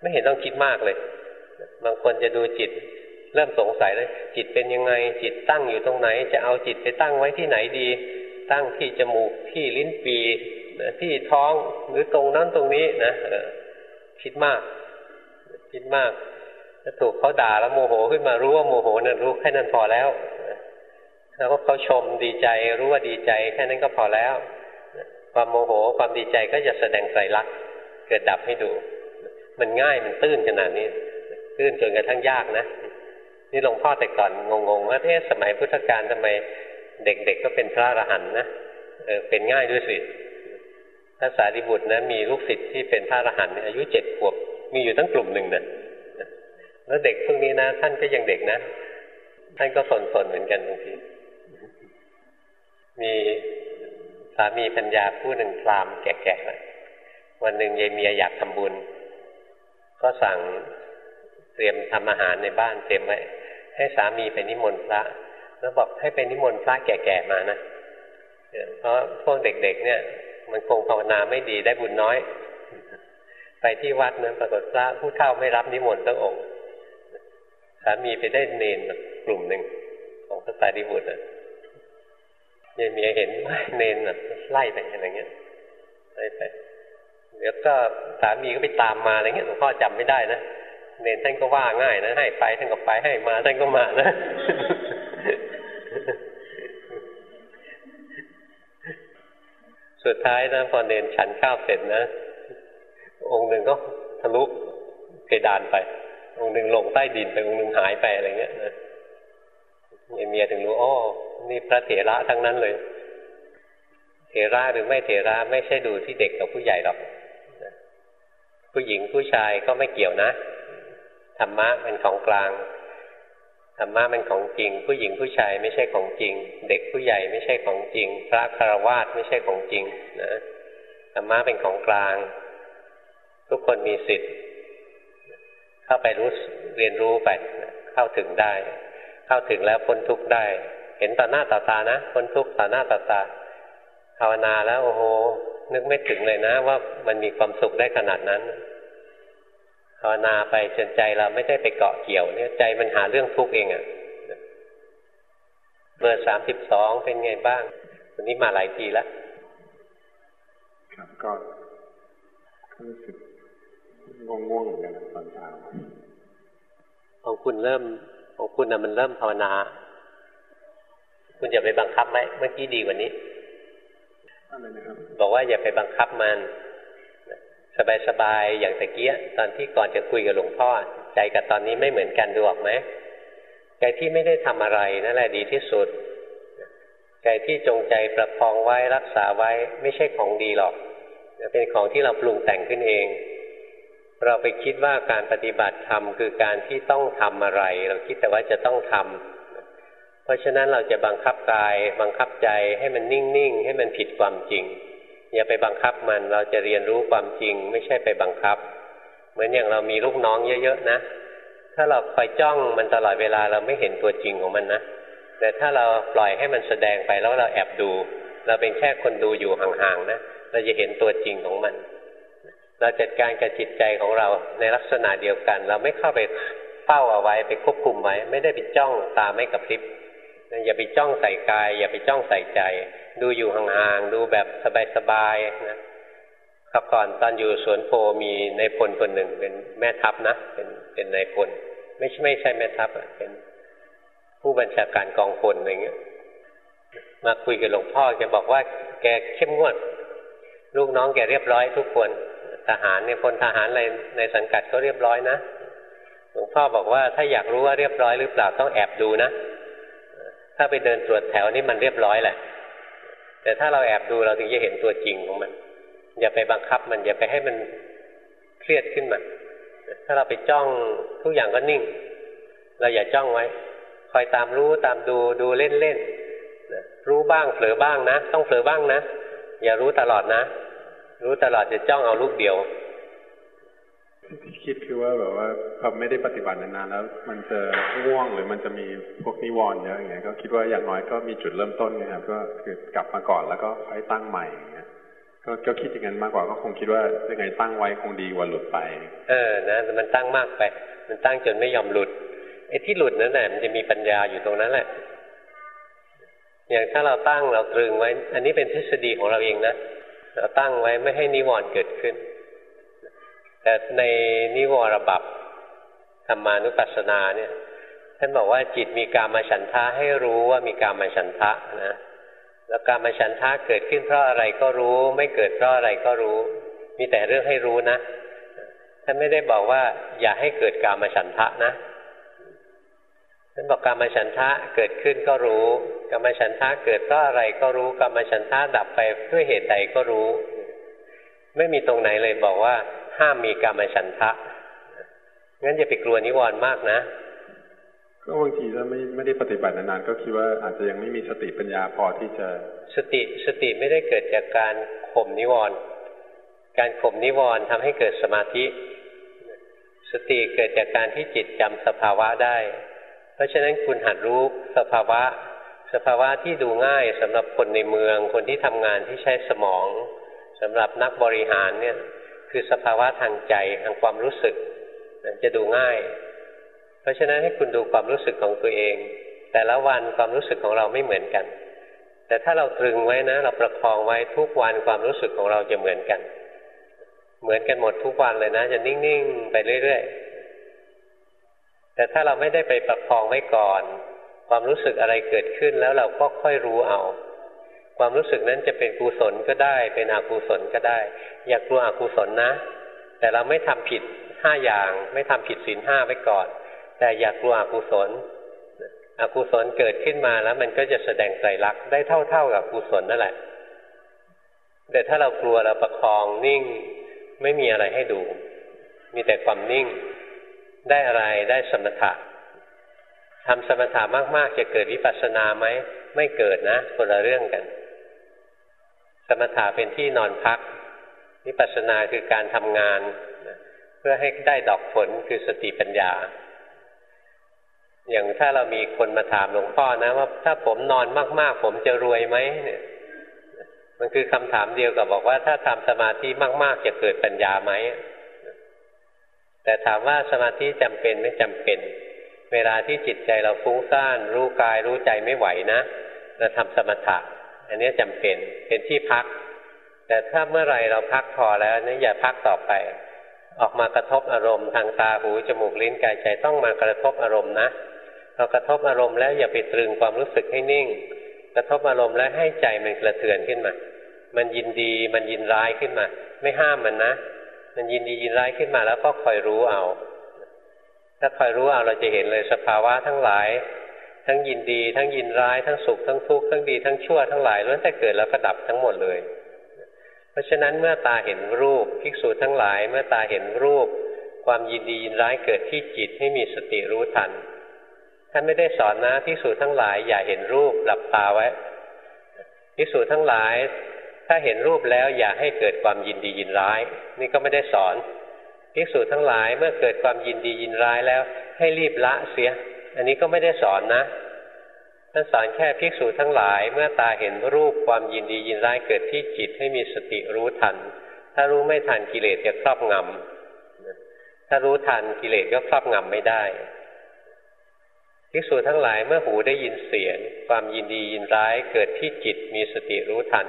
ไม่เห็นต้องคิดมากเลย บางคนจะดูจิต เริ่มสงสัยเลยจิตเป็นยังไง จิตตั้งอยู่ตรงไหน จะเอาจิตไปตั้งไว้ที่ไหนดี ตั้งที่จมูกที่ลิ้นปีที่ท้องหรือตรงนั้นตรงนี้นะคิดมาก คิดมาก ถ้าถูกเขาด่าแล้วโมโหขึ้นมารู้ว่าโมโหนั่นรู้แค่นั้นพอแล้ว แล้วก็เขาชมดีใจรู้ว่าดีใจแค่นั้นก็พอแล้ว ความโมโหความดีใจก็จะแสดงไตรลักษณ์เกิดดับให้ดู มันง่ายมันตื้นขนาดนี้ ตื้นจนกระทั่งยากนะ นี่หลวงพ่อแต่ก่อนงงๆว่าเอ๊ะสมัยพุทธกาลทำไมเด็กๆก็เป็นพระอรหันต์นะเออเป็นง่ายด้วยสิพระสารีบุตรนะมีลูกศิษย์ที่เป็นพระอรหันต์อายุเจ็ดขวบมีอยู่ตั้งกลุ่มหนึ่งนะ แล้วเด็กพวกนี้นะ ท่านก็ยังเด็กนะ ท่านก็สนๆเหมือนกันบางที มีสามีปัญญาผู้หนึ่งพรามแก่ๆแล้ววันหนึ่งยายเมียอยากทำบุญ ก็สั่งเตรียมทำอาหารในบ้านเตรียมไว้ให้สามีไปนิมนต์พระ แล้วบอกให้ไปนิมนต์พระแก่ๆมานะเพราะพวกเด็กๆ เนี่ย มันคงภาวนาไม่ดีได้บุญน้อย ไปที่วัดนั้นปรากฏพระผู้เฒ่าไม่รับนิมนต์ตั้งองค์ามีไปได้เนนกลุ่มหนึ่งของพระสารีบุตรยายเมียเห็นเนนไล่ไปอะไรเงี้ยไล่ไปเดี๋ยวก็สามีก็ไปตามมาอะไรเงี้ยหลวงพ่อจำไม่ได้นะเนนท่านก็ว่าง่ายนะให้ไปท่านก็ไปให้มาท่านก็มานะสุดท้ายนะพอเนนฉันข้าวเสร็จนะ องค์หนึ่งก็ทะลุเพดานไป องค์หนึ่งลงใต้ดินไปองค์หนึ่งหายไปอะไรเงี้ยนะเมียถึงรู้อ๋อนี่พระเถระทั้งนั้นเลย เถระหรือไม่เถระไม่ใช่ดูที่เด็กกับผู้ใหญ่หรอกผู้หญิงผู้ชายก็ไม่เกี่ยวนะธรรมะเป็นของกลางธรรมะเป็นของจริง ผู้หญิงผู้ชายไม่ใช่ของจริง เด็กผู้ใหญ่ไม่ใช่ของจริง พระคารวาสไม่ใช่ของจริงนะธรรมะเป็นของกลาง ทุกคนมีสิทธิ์ เข้าไปรู้เรียนรู้ไปเข้าถึงได้ เข้าถึงแล้วพ้นทุกข์ได้ เห็นต่อหน้าต่อตานะพ้นทุกข์ต่อหน้าต่อตาภาวนาแล้วโอ้โหนึกไม่ถึงเลยนะ ว่ามันมีความสุขได้ขนาดนั้นภาวนาไปจนใจเราไม่ได้ไปเกาะเกี่ยวเนี่ยใจมันหาเรื่องทุกข์เองอะ่ะเบอร์สามสิบสองเป็นไงบ้าง วันนี้มาหลายทีแล้วครับก็รู้สึก ง่วงๆเหมือนกันตอนเช้าของคุณเริ่มของคุณนะมันเริ่มภาวนา คุณอย่าไปบังคับไหมเมื่อกี้ดีกว่านี้บอกว่าอย่าไปบังคับมัน สบายๆอย่างตะเกียตอนที่ก่อนจะคุยกับหลวงพ่อ ใจกับตอนนี้ไม่เหมือนกันดูออกไหมใจที่ไม่ได้ทำอะไรนั่นแหละดีที่สุด ใจที่จงใจประคองไว้รักษาไว้ไม่ใช่ของดีหรอกเป็นของที่เราปรุงแต่งขึ้นเอง เราไปคิดว่าการปฏิบัติธรรมคือการที่ต้องทำอะไร เราคิดแต่ว่าจะต้องทำเพราะฉะนั้นเราจะบังคับกาย บังคับใจให้มันนิ่งๆให้มันผิดความจริง อย่าไปบังคับมันเราจะเรียนรู้ความจริง ไม่ใช่ไปบังคับ เหมือนอย่างเรามีลูกน้องเยอะๆนะ ถ้าเราคอยจ้องมันตลอดเวลาเราไม่เห็นตัวจริงของมันนะแต่ถ้าเราปล่อยให้มันแสดงไปแล้วเราแอบดู เราเป็นแค่คนดูอยู่ห่างๆนะเราจะเห็นตัวจริงของมัน เราจัดการกับจิตใจของเราในลักษณะเดียวกัน เราไม่เข้าไปเฝ้าเอาไว้ไปควบคุมไว้ไม่ได้ไปจ้องตาไม่กระพริบอย่าไปจ้องใส่กาย อย่าไปจ้องใส่ใจ ดูอยู่ห่างๆดูแบบสบายๆนะครับก่อนตอนอยู่สวนโพมีในพลคนหนึ่งเป็นแม่ทัพนะเป็นเป็นนายพลไม่ใช่ไม่ใช่แม่ทัพเป็นผู้บัญชาการกองพลอะไรเงี้ยมาคุยกับหลวงพ่อแกบอกว่าแกเข้มงวด ลูกน้องแกเรียบร้อยทุกคน ทหารเนี่ยพลทหารอะไรในสังกัดก็เรียบร้อยนะหลวงพ่อบอกว่าถ้าอยากรู้ว่าเรียบร้อยหรือเปล่าต้องแอบดูนะ ถ้าไปเดินตรวจแถวนี่มันเรียบร้อยแหละ แต่ถ้าเราแอบดูเราถึงจะเห็นตัวจริงของมัน อย่าไปบังคับมันอย่าไปให้มันเครียดขึ้นมาถ้าเราไปจ้องทุกอย่างก็นิ่ง เราอย่าจ้องไว้ คอยตามรู้ตามดูดูเล่นเล่นรู้บ้างเผลอบ้างนะ ต้องเผลอบ้างนะ อย่ารู้ตลอดนะ รู้ตลอดจะจ้องเอาลูกเดียวที่คิดคือว่าแบบว่าพอไม่ได้ปฏิบัตินานๆแล้ว มันจะง่วงหรือมันจะมีพวกนิวรณ์เยอะอย่างเงี้ยก็คิดว่าอย่างน้อยก็มีจุดเริ่มต้นนะครับก็คือกลับมาก่อนแล้วก็ค่อยตั้งใหม่อย่างเงี้ยก็ก็คิดอย่างนั้นมากกว่าก็คงคิดว่ายังไงตั้งไว้คงดีกว่าหลุดไป เออนะมันตั้งมากไป มันตั้งจนไม่ยอมหลุดไอ้ที่หลุดนั่นแหละมันจะมีปัญญาอยู่ตรงนั้นแหละ อย่างถ้าเราตั้งเราตรึงไว้ อันนี้เป็นทฤษฎีของเราเองนะ เราตั้งไว้ไม่ให้นิวรณ์เกิดขึ้น แต่ในนิวรบับธรรมานุปัสสนาเนี่ยท่านบอกว่าจิตมีกามาฉันทะให้รู้ว่ามีกามาฉันทะนะ แล้วกามาฉันทะเกิดขึ้นเพราะอะไรก็รู้ ไม่เกิดเพราะอะไรก็รู้ มีแต่เรื่องให้รู้นะท่านไม่ได้บอกว่า อย่าให้เกิดกามาฉันทะนะ ท่านบอกการมาฉันทะเกิดขึ้นก็รู้กรรมฉันทะเกิดเพราะอะไรก็รู้กรรมฉันทะดับไปด้วยเหตุใดก็รู้ ไม่มีตรงไหนเลยบอกว่า ห้ามมีกรรมฉันทะงั้นอย่าไปกลัวนิวรณ์มากนะก็บางทีถ้าไม่ไม่ได้ปฏิบัตินานๆก็คิดว่าอาจจะยังไม่มีสติปัญญาพอที่จะ สติสติไม่ได้เกิดจากการข่มนิวรณ์การข่มนิวรณ์ทำให้เกิดสมาธิ สติเกิดจากการที่จิตจำสภาวะได้ เพราะฉะนั้นคุณหัดรู้สภาวะ สภาวะที่ดูง่ายสำหรับคนในเมือง คนที่ทำงานที่ใช้สมองสำหรับนักบริหารเนี่ยคือสภาวะทางใจทางความรู้สึกจะดูง่าย เพราะฉะนั้นให้คุณดูความรู้สึกของตัวเอง แต่ละวันความรู้สึกของเราไม่เหมือนกัน แต่ถ้าเราตรึงไว้นะ เราประคองไว้ทุกวันความรู้สึกของเราจะเหมือนกัน เหมือนกันหมดทุกวันเลยนะ จะนิ่งๆไปเรื่อยๆ แต่ถ้าเราไม่ได้ไปประคองไว้ก่อน ความรู้สึกอะไรเกิดขึ้นแล้วเราก็ค่อยรู้เอา ความรู้สึกนั้นจะเป็นกุศลก็ได้ เป็นอกุศลก็ได้ อย่ากลัวอกุศลนะ แต่เราไม่ทำผิดห้าอย่าง ไม่ทำผิดศีลห้าไว้ก่อน แต่อย่ากลัวอกุศลอกุศลเกิดขึ้นมาแล้วมันก็จะแสดงไตรลักษณ์ได้เท่า ๆกับกุศลนั่นแหละ แต่ถ้าเรากลัวเราประคองนิ่ง ไม่มีอะไรให้ดู มีแต่ความนิ่ง ได้อะไรได้สมถะทำสมถะมากๆ จะเกิดวิปัสสนาไหมไม่เกิดนะคนละเรื่องกัน สมถะเป็นที่นอนพัก วิปัสสนาคือการทำงาน เพื่อให้ได้ดอกผลคือสติปัญญา อย่างถ้าเรามีคนมาถามหลวงพ่อนะว่าถ้าผมนอนมากๆ ผมจะรวยไหมเนี่ยมันคือคำถามเดียวกับบอกว่าถ้าทำสมาธิมาก ๆ จะเกิดปัญญาไหม แต่ถามว่าสมาธิจำเป็นไม่จำเป็น เวลาที่จิตใจเราฟุ้งซ่าน รู้กายรู้ใจไม่ไหวนะเราทำสมถะ อันนี้จำเป็นเป็นที่พัก แต่ถ้าเมื่อไรเราพักพอแล้วนี่อย่าพักต่อไป ออกมากระทบอารมณ์ทางตาหูจมูกลิ้นกายใจต้องมากระทบอารมณ์นะพอกระทบอารมณ์แล้วอย่าไปตรึงความรู้สึกให้นิ่ง กระทบอารมณ์แล้วให้ใจมันกระเทือนขึ้นมา มันยินดีมันยินร้ายขึ้นมา ไม่ห้ามมันนะ มันยินดียินร้ายขึ้นมาแล้วก็คอยรู้เอา ถ้าคอยรู้เอาเราจะเห็นเลยสภาวะทั้งหลาย ทั้งยินดี ทั้งยินร้าย ทั้งสุขทั้งทุกข์ทั้งดีทั้งชั่วทั้งหลายล้วนแต่เกิดแล้วก็ดับทั้งหมดเลย เพราะฉะนั้นเมื่อตาเห็นรูปภิกษุทั้งหลาย เมื่อตาเห็นรูป ความยินดียินร้ายเกิดที่จิตให้มีสติรู้ทันท่านไม่ได้สอนนะภิกษุทั้งหลาย อย่าเห็นรูปหลับตาไว้ภิกษุทั้งหลาย ถ้าเห็นรูปแล้วอย่าให้เกิดความยินดียินร้าย นี่ก็ไม่ได้สอนภิกษุทั้งหลายเมื่อเกิดความยินดียินร้ายแล้ว ให้รีบละเสีย อันนี้ก็ไม่ได้สอนนะท่านสอนแค่ภิกษุทั้งหลาย เมื่อตาเห็นรูปความยินดียินร้ายเกิดที่จิตให้มีสติรู้ทัน ถ้ารู้ไม่ทันกิเลสจะครอบงำถ้ารู้ทันกิเลสก็ครอบงำไม่ได้ภิกษุทั้งหลายเมื่อหูได้ยินเสียง ความยินดียินร้ายเกิดที่จิตมีสติรู้ทัน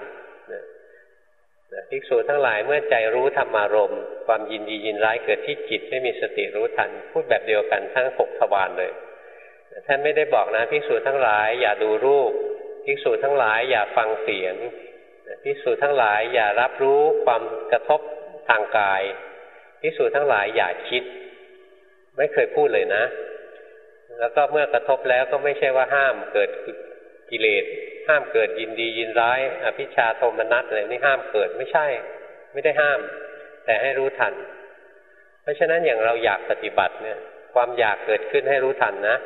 ภิกษุทั้งหลายเมื่อใจรู้ธรรมารมความยินดียินร้ายเกิดที่จิตไม่มีสติรู้ทัน พูดแบบเดียวกันทั้งหกทวารเลยท่านไม่ได้บอกนะภิกษุทั้งหลาย อย่าดูรูปภิกษุทั้งหลาย อย่าฟังเสียงภิกษุทั้งหลาย อย่ารับรู้ความกระทบทางกายภิกษุทั้งหลายอย่าคิด ไม่เคยพูดเลยนะ แล้วก็เมื่อกระทบแล้วก็ไม่ใช่ว่าห้ามเกิดกิเลส ห้ามเกิดยินดียินร้ายอภิชาโทมนัสอะไรนี่ห้ามเกิดไม่ใช่ ไม่ได้ห้าม แต่ให้รู้ทัน เพราะฉะนั้นอย่างเราอยากปฏิบัติเนี่ย ความอยากเกิดขึ้นให้รู้ทันนะ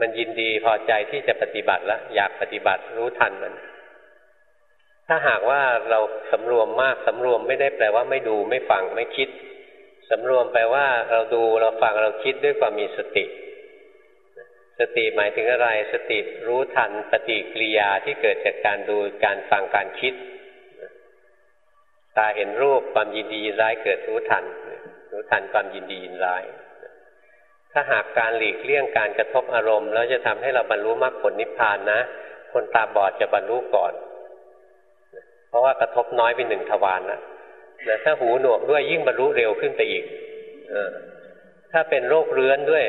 มันยินดีพอใจที่จะปฏิบัติแล้วอยากปฏิบัติรู้ทันมัน ถ้าหากว่าเราสำรวมมากสำรวมไม่ได้แปลว่าไม่ดูไม่ฟังไม่คิดสำรวมแปลว่าเราดูเราฟังเราคิดด้วยความมีสติ สติหมายถึงอะไร สติรู้ทันปฏิกิริยาที่เกิดจากการดูการฟังการคิด ตาเห็นรูปความยินดียินร้ายเกิดรู้ทัน รู้ทันความยินดียินร้าย ถ้าหากการหลีกเลี่ยงการกระทบอารมณ์ แล้วจะทำให้เราบรรลุมรรคผลนิพพานนะ คนตาบอดจะบรรลุก่อน เพราะว่ากระทบน้อยเป็นหนึ่งทวารนะแต่ถ้าหูหนวกด้วยยิ่งบรรลุเร็วขึ้นไปอีกอถ้าเป็นโรคเรื้อนด้วย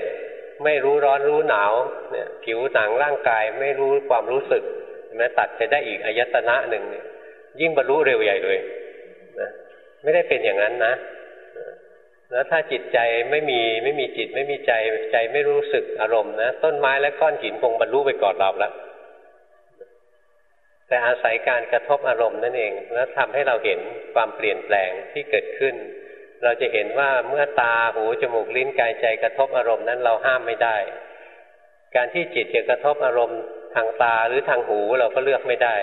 ไม่รู้ร้อนรู้หนาวเนี่ยผิวหนังร่างกายไม่รู้ความรู้สึกแม้ตัดไปได้อีกอายตนะหนึ่งเนี่ยยิ่งบรรลุเร็วใหญ่เลยนะไม่ได้เป็นอย่างนั้นนะแล้วถ้าจิตใจไม่มีไม่มีจิตไม่มีใจใจไม่รู้สึกอารมณ์นะต้นไม้และก้อนหินคงบรรลุไปก่อนเราแล้วแต่อาศัยการกระทบอารมณ์นั่นเอง แล้วทำให้เราเห็นความเปลี่ยนแปลงที่เกิดขึ้น เราจะเห็นว่าเมื่อตาหูจมูกลิ้นกายใจกระทบอารมณ์นั้นเราห้ามไม่ได้ การที่จิตจะกระทบอารมณ์ทางตาหรือทางหูเราก็เลือกไม่ได้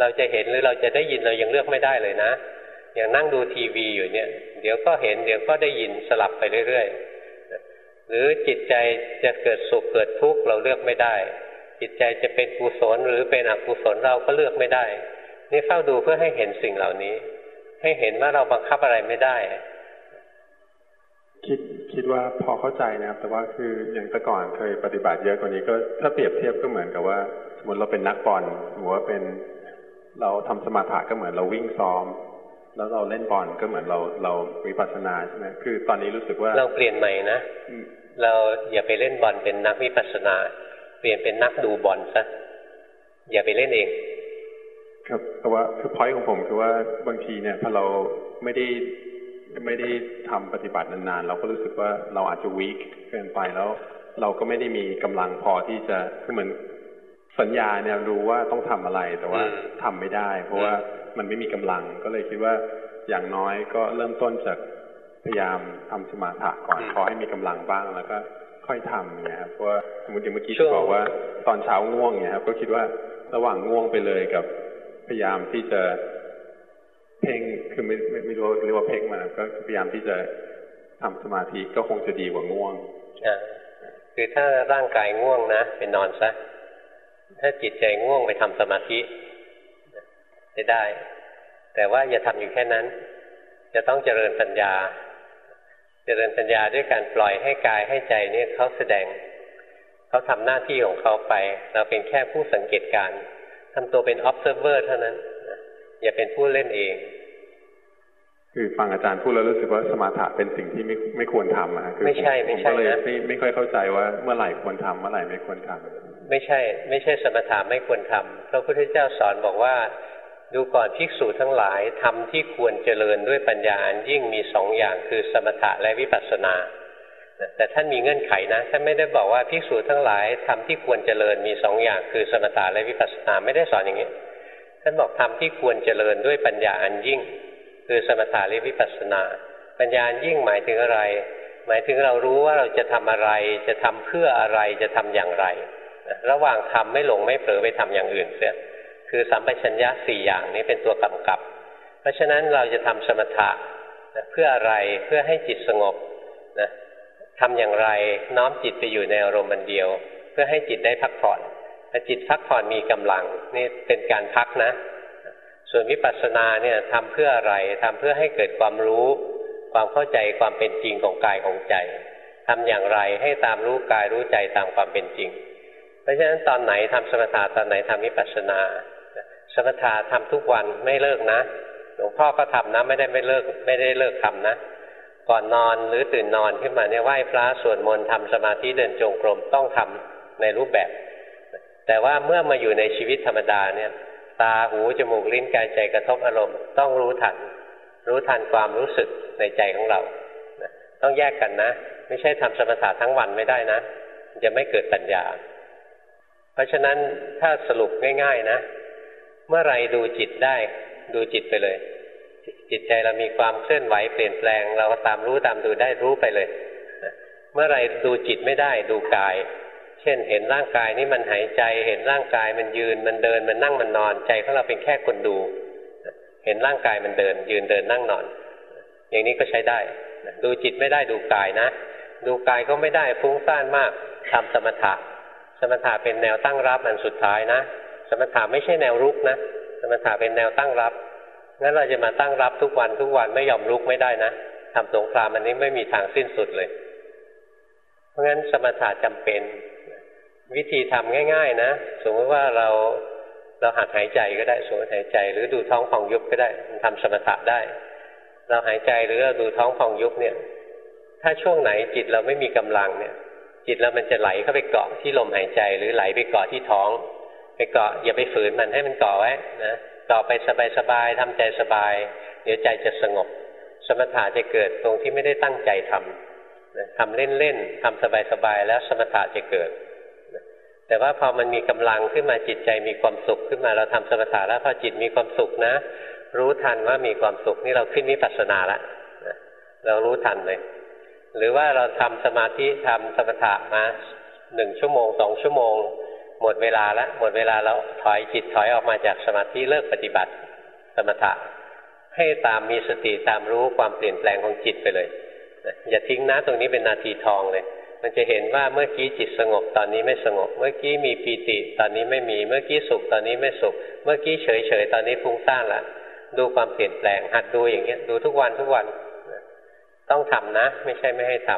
เราจะเห็นหรือเราจะได้ยินเรายังเลือกไม่ได้เลยนะ อย่างนั่งดูทีวีอยู่เนี่ย เดี๋ยวก็เห็นเดี๋ยวก็ได้ยินสลับไปเรื่อยๆ หรือจิตใจจะเกิดสุขเกิดทุกข์เราเลือกไม่ได้ จิตใจจะเป็นกุศลหรือเป็นอกุศลเราก็เลือกไม่ได้ นี่เฝ้าดูเพื่อให้เห็นสิ่งเหล่านี้ ให้เห็นว่าเราบังคับอะไรไม่ได้ คิดคิดว่าพอเข้าใจนะครับ แต่ว่าคืออย่างแต่ก่อนเคยปฏิบัติเยอะกว่านี้ก็ถ้าเปรียบเทียบก็เหมือนกับว่า สมมติเราเป็นนักบอลหรือว่าเป็นเราทำสมาธิก็เหมือนเราวิ่งซ้อม แล้วเราเล่นบอลก็เหมือนเราเราวิปัสสนาใช่ไหมคือตอนนี้รู้สึกว่าเราเปลี่ยนใหม่นะเราอย่าไปเล่นบอลเป็นนักวิปัสสนา เปลี่ยนเป็นนักดูบอลซะอย่าไปเล่นเอง ครับแต่ว่าคือพอยของผมคือว่าบางทีเนี่ยถ้าเราไม่ได้ ไม่ได้ทำปฏิบัตินานๆ เราก็รู้สึกว่าเราอาจจะวีคเกินไปแล้ว เราก็ไม่ได้มีกำลังพอที่จะคือเหมือนสัญญาเนี่ยรู้ว่าต้องทำอะไรแต่ว่าทำไม่ได้ เพราะว่ามันไม่มีกำลังก็เลยคิดว่าอย่างน้อยก็เริ่มต้นจากพยายามทำสมาธิก่อนขอให้มีกำลังบ้างแล้วก็ค่อยทำเนี่ยครับเพราะว่าสมมติอย่างเมื่อกี้ที่บอกว่าตอนเช้าง่วงเนี่ยครับก็คิดว่าระหว่างง่วงไปเลยกับพยายามที่จะ เพ่งคือไม่ไม่รู้เรียกว่าเพ่งมาก็พยายามที่จะทำสมาธิก็คงจะดีกว่าง่วงคือถ้าร่างกายง่วงนะไปนอนซะถ้าจิตใจง่วงไปทำสมาธิจะได้ แต่ว่าอย่าทำอยู่แค่นั้น จะต้องเจริญปัญญา เจริญปัญญาด้วยการปล่อยให้กายให้ใจนี่เขาแสดงเขาทำหน้าที่ของเขาไป เราเป็นแค่ผู้สังเกตการทำตัวเป็น observer เท่านั้น อย่าเป็นผู้เล่นเอง คือฟังอาจารย์พูดแล้วรู้สึกว่าสมาธิเป็นสิ่งที่ไม่ไม่ควรทำอะคือไม่ใช่ไม่ใช่นะ ไม่ไม่ค่อยเข้าใจว่าเมื่อไหร่ควรทำเมื่อไหร่ไม่ควรทำไม่ใช่ ไม่ใช่สมถะไม่ควรทำพระพุทธเจ้าสอนบอกว่า ดูก่อนภิกษุทั้งหลายทำที่ควรเจริญด้วยปัญญายิ่งมีสองอย่างคือสมถะและวิปัสสนาแต่ท่านมีเงื่อนไขนะท่านไม่ได้บอกว่าภิกษุทั้งหลายทำที่ควรเจริญมีสองอย่างคือสมถะและวิปัสสนาไม่ได้สอนอย่างนี้ ท่านบอกทำที่ควรเจริญด้วยปัญญาอันยิ่ง คือสมถะหรือวิปัสสนา ปัญญาอันยิ่งหมายถึงอะไร หมายถึงเรารู้ว่าเราจะทำอะไร จะทำเพื่ออะไรจะทำอย่างไร ระหว่างทำไม่หลงไม่เผลอไปทำอย่างอื่นเสียคือสัมปชัญญะสี่อย่างนี้เป็นตัวกำกับ เพราะฉะนั้นเราจะทำสมถะเพื่ออะไรเพื่อให้จิตสงบนะทำอย่างไรน้อมจิตไปอยู่ในอารมณ์มันเดียว เพื่อให้จิตได้พักผ่อน ถ้าจิตพักผ่อนมีกำลังนี่เป็นการพักนะ ส่วนวิปัสสนาเนี่ยทำเพื่ออะไรทำเพื่อให้เกิดความรู้ ความเข้าใจความเป็นจริงของกายของใจทำอย่างไรให้ตามรู้กายรู้ใจตามความเป็นจริง เพราะฉะนั้นตอนไหนทำสมถะตอนไหนทำวิปัสสนา สมถะทำทุกวันไม่เลิกนะหลวงพ่อก็ทำนะไม่ได้ไม่เลิกไม่ได้เลิกทำนะก่อนนอนหรือตื่นนอนขึ้นมาเนี่ยไหว้พระสวดมนต์ทำสมาธิเดินจงกรมต้องทำในรูปแบบ แต่ว่าเมื่อมาอยู่ในชีวิตธรรมดาเนี่ย ตาหูจมูกลิ้นกายใจกระทบอารมณ์ ต้องรู้ทัน รู้ทันความรู้สึกในใจของเรา ต้องแยกกันนะ ไม่ใช่ทำสมถะทั้งวันไม่ได้นะ จะไม่เกิดปัญญา เพราะฉะนั้นถ้าสรุปง่าย ๆนะ เมื่อไรดูจิตได้ดูจิตไปเลย จิตใจเรามีความเคลื่อนไหวเปลี่ยนแปลง เราก็ตามรู้ตามดูได้รู้ไปเลย เมื่อไรดูจิตไม่ได้ดูกาย เช่นเห็นร่างกายนี่มันหายใจ เห็นร่างกายมันยืนมันเดินมันนั่งมันนอนใจของเราเป็นแค่คนดู เห็นร่างกายมันเดิน ยืนเดินนั่งนอน อย่างนี้ก็ใช้ได้ ดูจิตไม่ได้ดูกายนะ ดูกายก็ไม่ได้ฟุ้งซ่านมากทำสมถะ สมถะเป็นแนวตั้งรับอันสุดท้ายนะ สมถะไม่ใช่แนวรุกนะ สมถะเป็นแนวตั้งรับงั้นเราจะมาตั้งรับทุกวันทุกวันไม่ยอมรุกไม่ได้นะทำสงครามอันนี้ไม่มีทางสิ้นสุดเลย เพราะงั้นสมถะจำเป็น วิธีทำง่าย ๆ นะ สมมติว่าเราเราหัดหายใจก็ได้สมมติหายใจ หรือดูท้องพองยุบก็ได้มันทำสมถะได้ เราหายใจหรือเราดูท้องพองยุบเนี่ย ถ้าช่วงไหนจิตเราไม่มีกำลังเนี่ย จิตเรามันจะไหลเข้าไปเกาะที่ลมหายใจ หรือไหลไปเกาะที่ท้อง ไปเกาะอย่าไปฝืนมันให้มันเกาะไว้นะเกาะไปสบายๆทำใจสบาย เดี๋ยวใจจะสงบ สมถะจะเกิดตรงที่ไม่ได้ตั้งใจทำทำเล่นๆทำสบายๆแล้วสมถะจะเกิด แต่ว่าพอมันมีกำลังขึ้นมาจิตใจมีความสุขขึ้นมาเราทำสมถะแล้วพอจิตมีความสุขนะ รู้ทันว่ามีความสุขนี่เราขึ้นวิปัสสนาละเรารู้ทันเลย หรือว่าเราทำสมาธิทำสมถะมาหนึ่งชั่วโมงสองชั่วโมง หมดเวลาแล้วหมดเวลาแล้วถอยจิตถอยออกมาจากสมาธิเลิกปฏิบัติสมถะ ให้ตามมีสติตามรู้ความเปลี่ยนแปลงของจิตไปเลยอย่าทิ้งนะตรงนี้เป็นนาทีทองเลย มันจะเห็นว่าเมื่อกี้จิตสงบตอนนี้ไม่สงบ เมื่อกี้มีปีติตอนนี้ไม่มี เมื่อกี้สุขตอนนี้ไม่สุข เมื่อกี้เฉยเฉยตอนนี้ฟุ้งซ่านละดูความเปลี่ยนแปลง หัดดูอย่างเงี้ย ดูทุกวันทุกวัน ต้องทำนะ ไม่ใช่ไม่ให้ท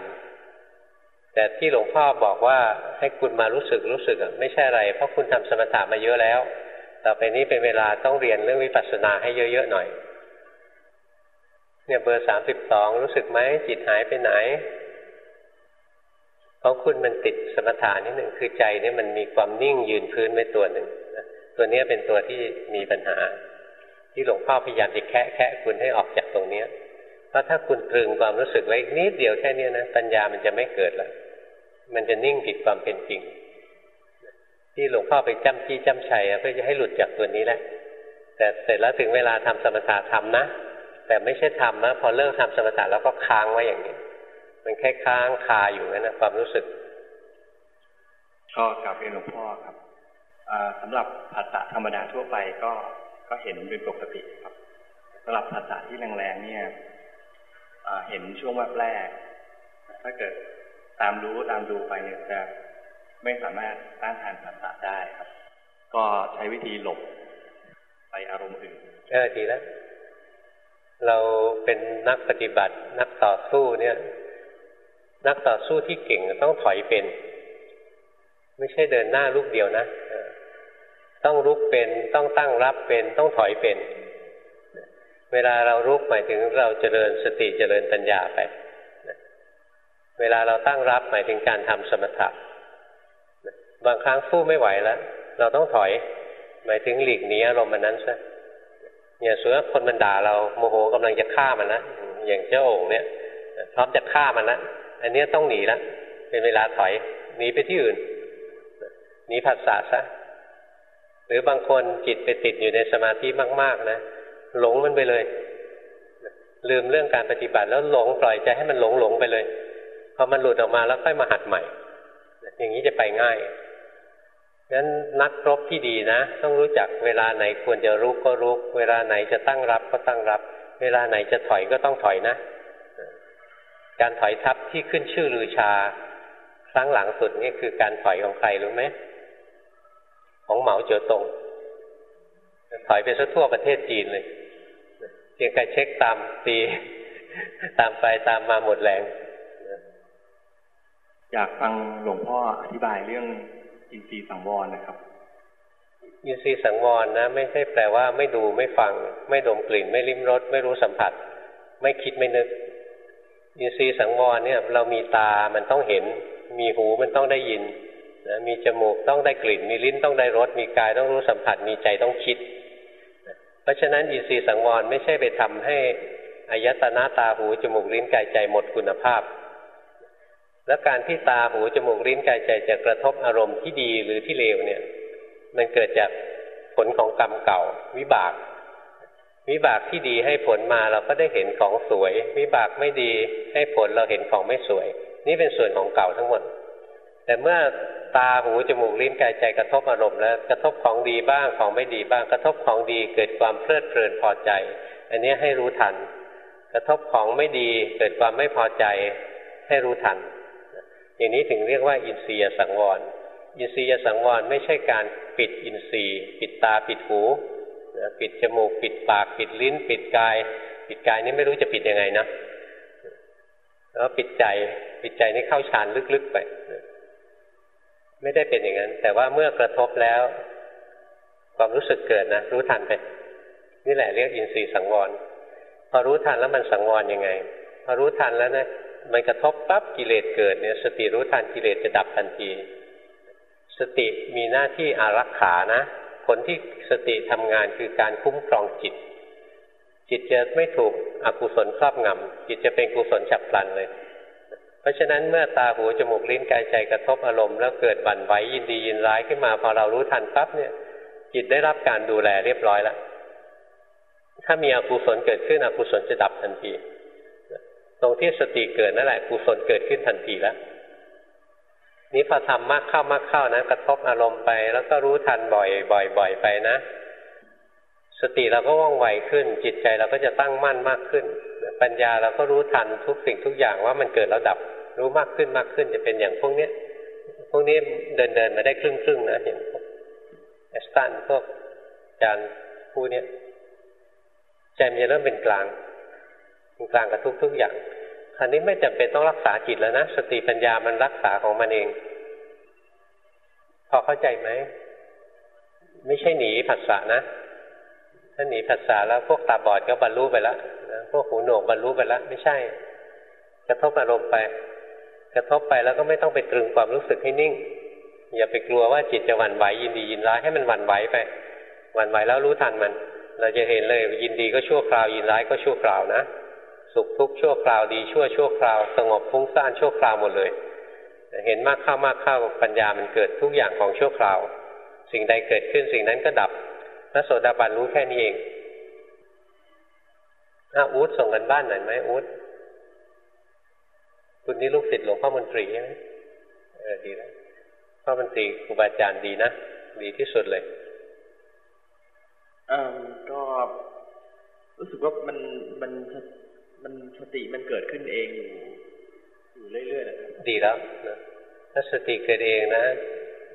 ำแต่ที่หลวงพ่อบอกว่าให้คุณมารู้สึกรู้สึกไม่ใช่อะไร เพราะคุณทำสมถะมาเยอะแล้ว ต่อไปนี้เป็นเวลาต้องเรียนเรื่องวิปัสสนาให้เยอะๆหน่อย เนี่ยเบอร์สามสิบสองรู้สึกไหมจิตหายไปไหน ของคุณมันติดสมถะนิดหนึ่งคือใจนี่มันมีความนิ่งยืนพื้นไว้ตัวหนึ่งตัวนี้เป็นตัวที่มีปัญหา ที่หลวงพ่อพยายามจะแคะแคะคุณให้ออกจากตรงเนี้ยเพราะถ้าคุณตรึงความรู้สึกไว้นิดเดียวแค่นี้นะปัญญามันจะไม่เกิดละมันจะนิ่งผิดความเป็นจริง ที่หลวงพ่อไปจ้ำจี้จ้ำชัยเพื่อจะให้หลุดจากตัวนี้แหละแต่เสร็จแล้วถึงเวลาทำสมถะทำนะ แต่ไม่ใช่ทำนะพอเลิกทำสมถะแล้วก็ค้างไว้อย่างนี้ มันแค่ค้างคาอยู่นั่นนะความรู้สึก ก็กลับเรียนหลวงพ่อครับสำหรับภาษาธรรมดาทั่วไปก็ก็เห็นเป็นปกติครับสำหรับภาษาที่แรงๆเนี่ยเห็นช่วงแวบแรก ถ้าเกิดตามรู้ตามดูไปเนี่ยจะไม่สามารถต้านทานภาษาได้ครับ ก็ใช้วิธีหลบไปอารมณ์อื่นเออดีแล้วเราเป็นนักปฏิบัตินักต่อสู้เนี่ย นักต่อสู้ที่เก่งต้องถอยเป็น ไม่ใช่เดินหน้าลูกเดียวนะ ต้องรุกเป็นต้องตั้งรับเป็นต้องถอยเป็น เวลาเรารุกหมายถึงเราเจริญสติเจริญปัญญาไป เวลาเราตั้งรับหมายถึงการทำสมถะบางครั้งสู้ไม่ไหวแล้วเราต้องถอย หมายถึงหลีกหนีอารมณ์มันนั้นซะอย่างส่วนคนมันด่าเราโมโหกำลังจะฆ่ามันนะอย่างเจ้าโอ่งเนี่ยพร้อมจะฆ่ามันนะ อันนี้ต้องหนีละเป็นเวลาถอยหนีไปที่อื่นหนีผัสสะซะหรือบางคนจิตไปติดอยู่ในสมาธิมาก ๆ นะ หลงมันไปเลย ลืมเรื่องการปฏิบัติแล้วหลงปล่อยใจให้มันหลงหลงไปเลยพอมันหลุดออกมาแล้วค่อยมาหัดใหม่ อย่างนี้จะไปง่ายงั้นนักรบที่ดีนะ ต้องรู้จักเวลาไหนควรจะรุกก็รุกเวลาไหนจะตั้งรับก็ตั้งรับ เวลาไหนจะถอยก็ต้องถอยนะ การถอยทับที่ขึ้นชื่อลือชา ครั้งหลังสุดนี่คือการถอยของใครรู้ไหมของเหมาเจ๋อตงถอยไปซะทั่วประเทศจีนเลยเพียงแค่เช็คตามตี ตามไปตามมาหมดแรงอยากฟังหลวงพ่ออธิบายเรื่องอินทรีย์สังวรนะครับ อินทรีย์สังวรนะ ไม่ใช่แปลว่าไม่ดูไม่ฟัง ไม่ดมกลิ่น ไม่ลิ้มรสไม่รู้สัมผัส ไม่คิดไม่นึก อินทรีย์สังวรเนี่ยเรามีตามันต้องเห็น มีหูมันต้องได้ยินนะมีจมูกต้องได้กลิ่น มีลิ้นต้องได้รส มีกายต้องรู้สัมผัส มีใจต้องคิด เพราะฉะนั้นอินทรีย์สังวรไม่ใช่ไปทำให้อายตนะตาหูจมูกลิ้นกายใจหมดคุณภาพ และการที่ตาหูจมูกลิ้นกายใจจะกระทบอารมณ์ที่ดีหรือที่เลวเนี่ย มันเกิดจากผลของกรรมเก่าวิบาก วิบากที่ดีให้ผลมาเราก็ได้เห็นของสวย วิบากไม่ดีให้ผลเราเห็นของไม่สวย นี่เป็นส่วนของเก่าทั้งหมด แต่เมื่อตาหูจมูกลิ้นกายใจกระทบอารมณ์แล้วกระทบของดีบ้างของไม่ดีบ้างกระทบของดีเกิดความเพลิดเพลินพอใจ อันนี้ให้รู้ทัน กระทบของไม่ดีเกิดความไม่พอใจให้รู้ทัน อย่างนี้ถึงเรียกว่าอินทรียสังวร อินทรียสังวรไม่ใช่การปิดอินทรีย์ ปิดตาปิดหู ปิดจมูกปิดปากปิดลิ้น ปิดกาย ปิดกายนี่ไม่รู้จะปิดยังไงนะแล้วปิดใจปิดใจนี่เข้าฌานลึกๆไปไม่ได้เป็นอย่างนั้น แต่ว่าเมื่อกระทบแล้ว ความรู้สึกเกิดนะรู้ทันไป นี่แหละเรียกอินทรีย์สังวร พอรู้ทันแล้วมันสังวรยังไง พอรู้ทันแล้วนะมันกระทบปั๊บกิเลสเกิดเนี่ย สติรู้ทันกิเลสจะดับทันที สติมีหน้าที่อารักขานะ ผลที่สติทำงานคือการคุ้มครองจิต จิตจะไม่ถูกอกุศลครอบงำจิตจะเป็นกุศลฉับพลันเลย เพราะฉะนั้นเมื่อตาหูจมูกลิ้นกายใจกระทบอารมณ์แล้วเกิดบั่นไหวยินดียินร้ายขึ้นมาพอเรารู้ทันปั๊บเนี่ย จิตได้รับการดูแลเรียบร้อยแล้วถ้ามีอกุศลเกิดขึ้นอกุศลจะดับทันที ตรงที่สติเกิดนั่นแหละกุศลเกิดขึ้นทันทีแล้ว นี้พอทำมากเข้ามากเข้านะกระทบอารมณ์ไป แล้วก็รู้ทันบ่อยบ่อยบ่อยไปนะ สติเราก็ว่องไวขึ้น จิตใจเราก็จะตั้งมั่นมากขึ้น ปัญญาเราก็รู้ทันทุกสิ่งทุกอย่างว่ามันเกิดแล้วดับ รู้มากขึ้นมากขึ้นจะเป็นอย่างพวกเนี้ยพวกนี้เดินเดินมาได้ครึ่งครึ่งนะเห็นแอสตันพวกอาจารย์ผู้เนี้ยใจมันจะเริ่มเป็นกลางเป็นกลางกับทุกทุกอย่าง คราวนี้ไม่จำเป็นต้องรักษาจิตแล้วนะสติปัญญามันรักษาของมันเอง พอเข้าใจไหมไม่ใช่หนีผัสสะนะถ้าหนีผัสสะแล้วพวกตาบอดก็บรรลุไปแล้วนะพวกหูหนวกบรรลุไปแล้วไม่ใช่ กระทบอารมณ์ไป กระทบไปแล้วก็ไม่ต้องไปตรึงความรู้สึกให้นิ่ง อย่าไปกลัวว่าจิตจะหวั่นไหวยินดียินร้ายให้มันหวั่นไหวไปหวั่นไหวแล้วรู้ทันมัน เราจะเห็นเลยยินดีก็ชั่วคราวยินร้ายก็ชั่วคราวนะ สุขทุกข์ชั่วคราวดีชั่วชั่วคราว สงบฟุ้งซ่านชั่วคราวหมดเลย เห็นมากเข้ามากเข้าปัญญามันเกิดทุกอย่างของชั่วคราว สิ่งใดเกิดขึ้นสิ่งนั้นก็ดับพระโสดาบันรู้แค่นี้เองอาอูดส่งกันบ้านหน่อยไหมอูดคุณนี่ลูกศิษย์หลวงพ่อมนตรีใช่ไหมเออดีแล้วพ่อมนตรีครูบาอาจารย์ดีนะดีที่สุดเลยเออก็รู้สึกว่ามันมัน มันสติมันเกิดขึ้นเองอยู่อยู่เรื่อยๆนะครับดีแล้วนะถ้าสติเกิดเองนะ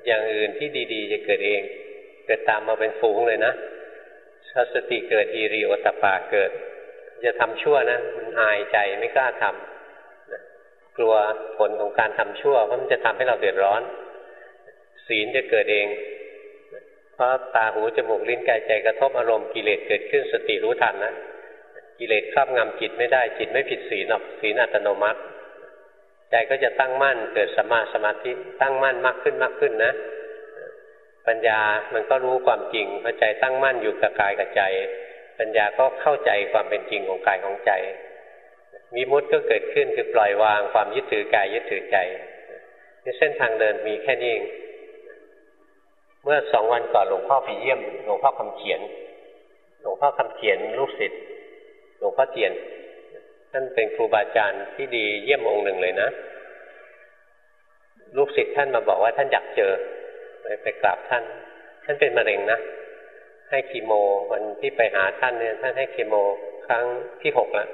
อย่างอื่นที่ดี ๆ จะเกิดเอง เกิดตามมาเป็นฝูงเลยนะถ้าสติเกิดอีริโอตปาเกิด จะทำชั่วนะมันอายใจไม่กล้าทำกลัวผลของการทำชั่วเพราะมันจะทำให้เราเดือดร้อน ศีลจะเกิดเอง เพราะตาหูจมูกลิ้นกายใจกระทบอารมณ์กิเลสเกิดขึ้นสติรู้ทันนะ กิเลสครอบงำจิตไม่ได้จิตไม่ผิดศีลหรอกศีลอัตโนมัติใจก็จะตั้งมั่นเกิดสมาสมาธิตั้งมั่นมากขึ้นมากขึ้นนะ ปัญญามันก็รู้ความจริงพอใจตั้งมั่นอยู่กับกายกับใจ ปัญญาก็เข้าใจความเป็นจริงของกายของใจมีมุตก็เกิดขึ้นคือปล่อยวางความยึดถือกายยึดถือใจนี่เส้นทางเดินมีแค่นี้เองเมื่อสองวันก่อนหลวงพ่อไปเยี่ยมหลวงพ่อคำเขียนหลวงพ่อคำเขียนลูกศิษย์ หลวงพ่อเทียนท่านเป็นครูบาอาจารย์ที่ดีเยี่ยมองค์หนึ่งเลยนะ ลูกศิษย์ท่านมาบอกว่าท่านอยากเจอไปกราบท่าน ท่านเป็นมะเร็งนะ ให้คีโมวันที่ไปหาท่านเนี่ยท่านให้คีโมครั้งที่หกล้ว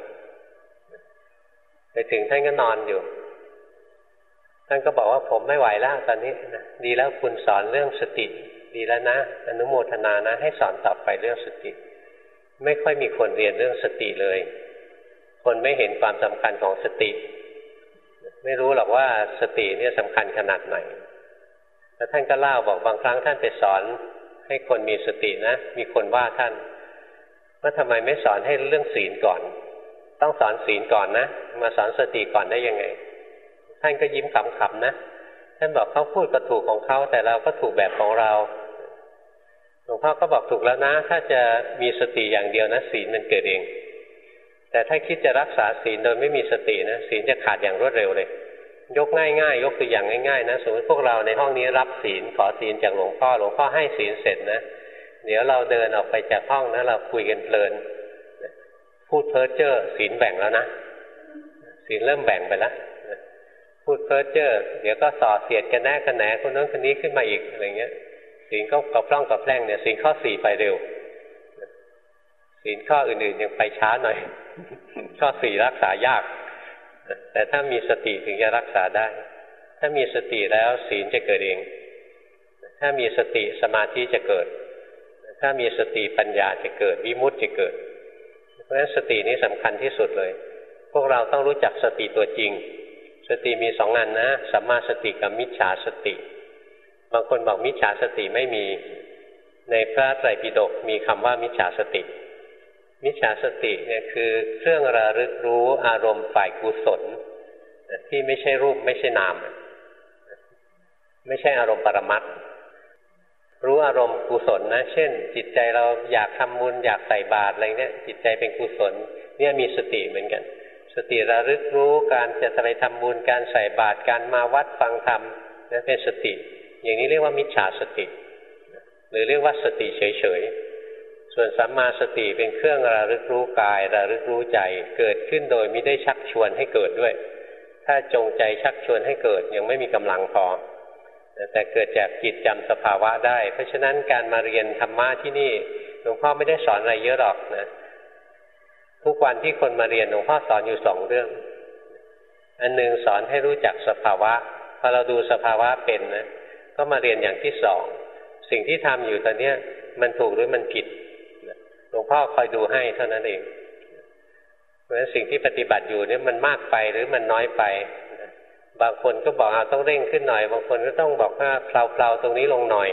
ไปถึงท่านก็นอนอยู่ ท่านก็บอกว่าผมไม่ไหวแล้วตอนนี้นะดีแล้วคุณสอนเรื่องสติ ดีแล้วนะอนุโมทนานะ ให้สอนต่อไปเรื่องสติ ไม่ค่อยมีคนเรียนเรื่องสติเลย คนไม่เห็นความสำคัญของสติ ไม่รู้หรอกว่าสติเนี่ยสำคัญขนาดไหน แล้วท่านก็เล่าบอกบางครั้งท่านไปสอน ให้คนมีสตินะ มีคนว่าท่านว่าทำไมไม่สอนให้เรื่องศีลก่อน ต้องสอนศีลก่อนนะ มาสอนสติก่อนได้ยังไง ท่านก็ยิ้มขำๆนะ ท่านบอกเขาพูดก็ถูกของเขาแต่เราก็ถูกแบบของเรา ลวงพ่อก็บอกถูกแล้วนะ ถ้าจะมีสติอย่างเดียวนะศีลมันเกิดเอง แต่ถ้าคิดจะรักษาศีลโดยไม่มีสตินะศีลจะขาดอย่างรวดเร็วเลย ยกง่ายๆ ยกตัวอย่างง่ายๆนะสมมติพวกเราในห้องนี้รับศีลขอศีลจากหลวงพ่อหลวงพ่อให้ศีลเสร็จนะเดี๋ยวเราเดินออกไปจากห้องนะเราคุยกันเพลินพูดเพ้อเจ้อศีลแบ่งแล้วนะศีลเริ่มแบ่งไปแล้วพูดเพ้อเจ้อเดี๋ยวก็ส่อเสียดกันแน่กันแหนคนนั้นคนนี้ขึ้นมาอีกอะไรเงี้ย ศีลก็กับพร่องกับแพร่งเนี่ยศีลข้อสี่ไปเร็วศีลข้ออื่นๆยังไปช้าหน่อย ข้อสี่รักษายาก แต่ถ้ามีสติถึงจะรักษาได้ ถ้ามีสติแล้วศีลจะเกิดเอง ถ้ามีสติสมาธิจะเกิด ถ้ามีสติปัญญาจะเกิด วิมุตติจะเกิด เพราะฉะนั้นสตินี้สำคัญที่สุดเลย พวกเราต้องรู้จักสติตัวจริง สติมีสองงานนะสัมมาสติกับมิจฉาสติ บางคนบอกมิจฉาสติไม่มี ในพระไตรปิฎกมีคำว่ามิจฉาสติ มิจฉาสติเนี่ยคือเครื่องระลึกรู้อารมณ์ฝ่ายกุศลที่ไม่ใช่รูปไม่ใช่นาม ไม่ใช่อารมณ์ปรมัตรู้อารมณ์กุศลนะ เช่น จิตใจเราอยากทำบุญอยากใส่บาตรอะไรเนี่ยจิตใจเป็นกุศล เนี่ยมีสติเหมือนกัน สติระลึกรู้การจะไปทำบุญการใส่บาตรการมาวัดฟังธรรมนั่นเป็นสติ อย่างนี้เรียกว่ามิจฉาสติ หรือเรียกว่าสติเฉยๆ ส่วนสัมมาสติเป็นเครื่องระลึกรู้กายระลึกรู้ใจเกิดขึ้นโดยไม่ได้ชักชวนให้เกิดด้วย ถ้าจงใจชักชวนให้เกิดยังไม่มีกำลังพอแต่เกิดจากจิตจำสภาวะได้ เพราะฉะนั้นการมาเรียนธรรมะที่นี่หลวงพ่อไม่ได้สอนอะไรเยอะหรอกนะทุกวันที่คนมาเรียนหลวงพ่อสอนอยู่สองเรื่อง อันหนึ่งสอนให้รู้จักสภาวะพอเราดูสภาวะเป็นนะ ก็มาเรียนอย่างที่สอง สิ่งที่ทำอยู่ตอนนี้มันถูกหรือมันผิดหลวงพ่อคอยดูให้เท่านั้นเอง เพราะฉะนั้นสิ่งที่ปฏิบัติอยู่เนี่ยมันมากไปหรือมันน้อยไป บางคนก็บอกเอาต้องเร่งขึ้นหน่อย บางคนก็ต้องบอกว่าเพลาๆตรงนี้ลงหน่อย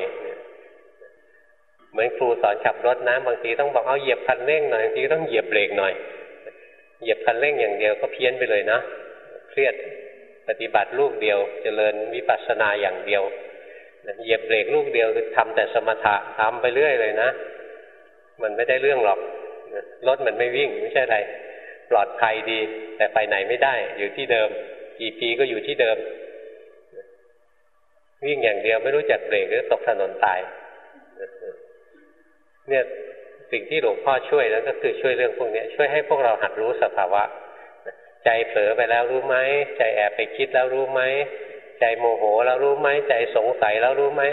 เหมือนครูสอนขับรถนะบางทีต้องบอกเอาเหยียบคันเร่งหน่อยบางทีต้องเหยียบเบรกหน่อย เหยียบคันเร่งอย่างเดียวก็เพี้ยนไปเลยนะ เครียดปฏิบัติลูกเดียวจเจริญวิปัสสนาอย่างเดียว เหยียบเบรกลูกเดียวคือทำแต่สมถะทำไปเรื่อยเลยนะ มันไม่ได้เรื่องหรอกรถมันไม่วิ่งไม่ใช่อะไรปลอดภัยดี แต่ไปไหนไม่ได้ อยู่ที่เดิม กี่ปีก็อยู่ที่เดิม วิ่งอย่างเดียวไม่รู้จักเบรกหรือตกถนนตาย เนี่ยสิ่งที่หลวงพ่อช่วยแล้วก็คือช่วยเรื่องพวกนี้ช่วยให้พวกเราหัดรู้สภาวะ ใจเผลอไปแล้วรู้ไหมใจแอบไปคิดแล้วรู้ไหม ใจโมโหแล้วรู้ไหมใจสงสัยแล้วรู้ไหม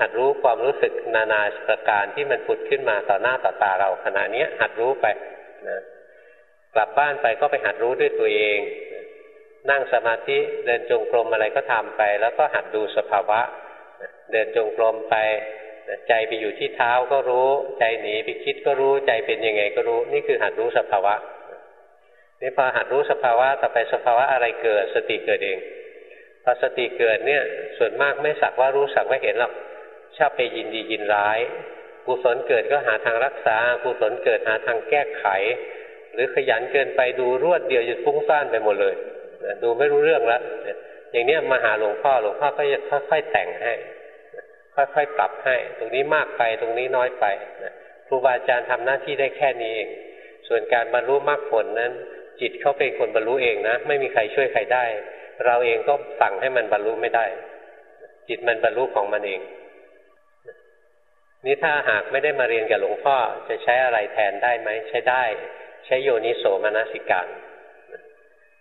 หัดรู้ความรู้สึกนานาประการที่มันผุดขึ้นมาต่อหน้าต่อตาเราขณะนี้หัดรู้ไปนะกลับบ้านไปก็ไปหัดรู้ด้วยตัวเอง นั่งสมาธิเดินจงกรมอะไรก็ทำไป แล้วก็หัดดูสภาวะ เดินจงกรมไปใจไปอยู่ที่เท้าก็รู้ ใจหนีไปคิดก็รู้ใจเป็นยังไงก็รู้ นี่คือหัดรู้สภาวะนี่พอหัดรู้สภาวะต่อไปสภาวะอะไรเกิดสติเกิดเอง พอสติเกิดเนี่ยส่วนมากไม่สักว่ารู้สักว่าเห็นหรอกชอบไปยินดียินร้ายกุศลเกิดก็หาทางรักษากุศลเกิดหาทางแก้ไข หรือขยันเกินไปดูรวดเดียวจะฟุ้งซ่านไปหมดเลยดูไม่รู้เรื่องแล้วอย่างนี้มาหาหลวงพ่อหลวงพ่อก็จะค่อยๆแต่งให้ ค่อยๆปรับให้ ตรงนี้มากไปตรงนี้น้อยไปครูบาอาจารย์ทำหน้าที่ได้แค่นี้เองส่วนการบรรลุมรรคผลนั้น จิตเขาเป็นคนบรรลุเองนะ ไม่มีใครช่วยใครได้ เราเองก็สั่งให้มันบรรลุไม่ได้ จิตมันบรรลุของมันเอง นี่ถ้าหากไม่ได้มาเรียนกับหลวงพ่อ จะใช้อะไรแทนได้ไหมใช้ได้ ใช้โยนิโสมนสิการ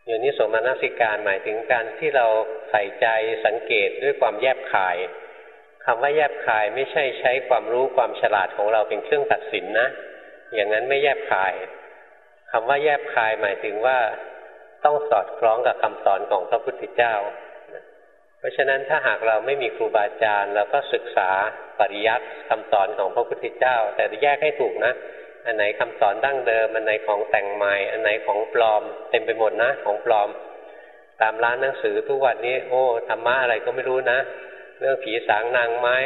โยนิโสมนสิการหมายถึงการที่เราใส่ใจสังเกตด้วยความแยบคายคำว่าแยบคายไม่ใช่ใช้ความรู้ความฉลาดของเราเป็นเครื่องตัดสินนะ อย่างนั้นไม่แยบคายคำว่าแยบคายหมายถึงว่า ต้องสอดคล้องกับคำสอนของพระพุทธเจ้า เพราะฉะนั้นถ้าหากเราไม่มีครูบาอาจารย์เราก็ศึกษาปริยัติคำสอนของพระพุทธเจ้า แต่แยกให้ถูกนะ อันไหนคำสอนดั้งเดิม อันไหนของแต่งใหม่ อันไหนของปลอม เต็มไปหมดนะ ของปลอม ตามร้านหนังสือทุกวันนี้ โอ้ธรรมะอะไรก็ไม่รู้นะ เรื่องผีสางนางไม้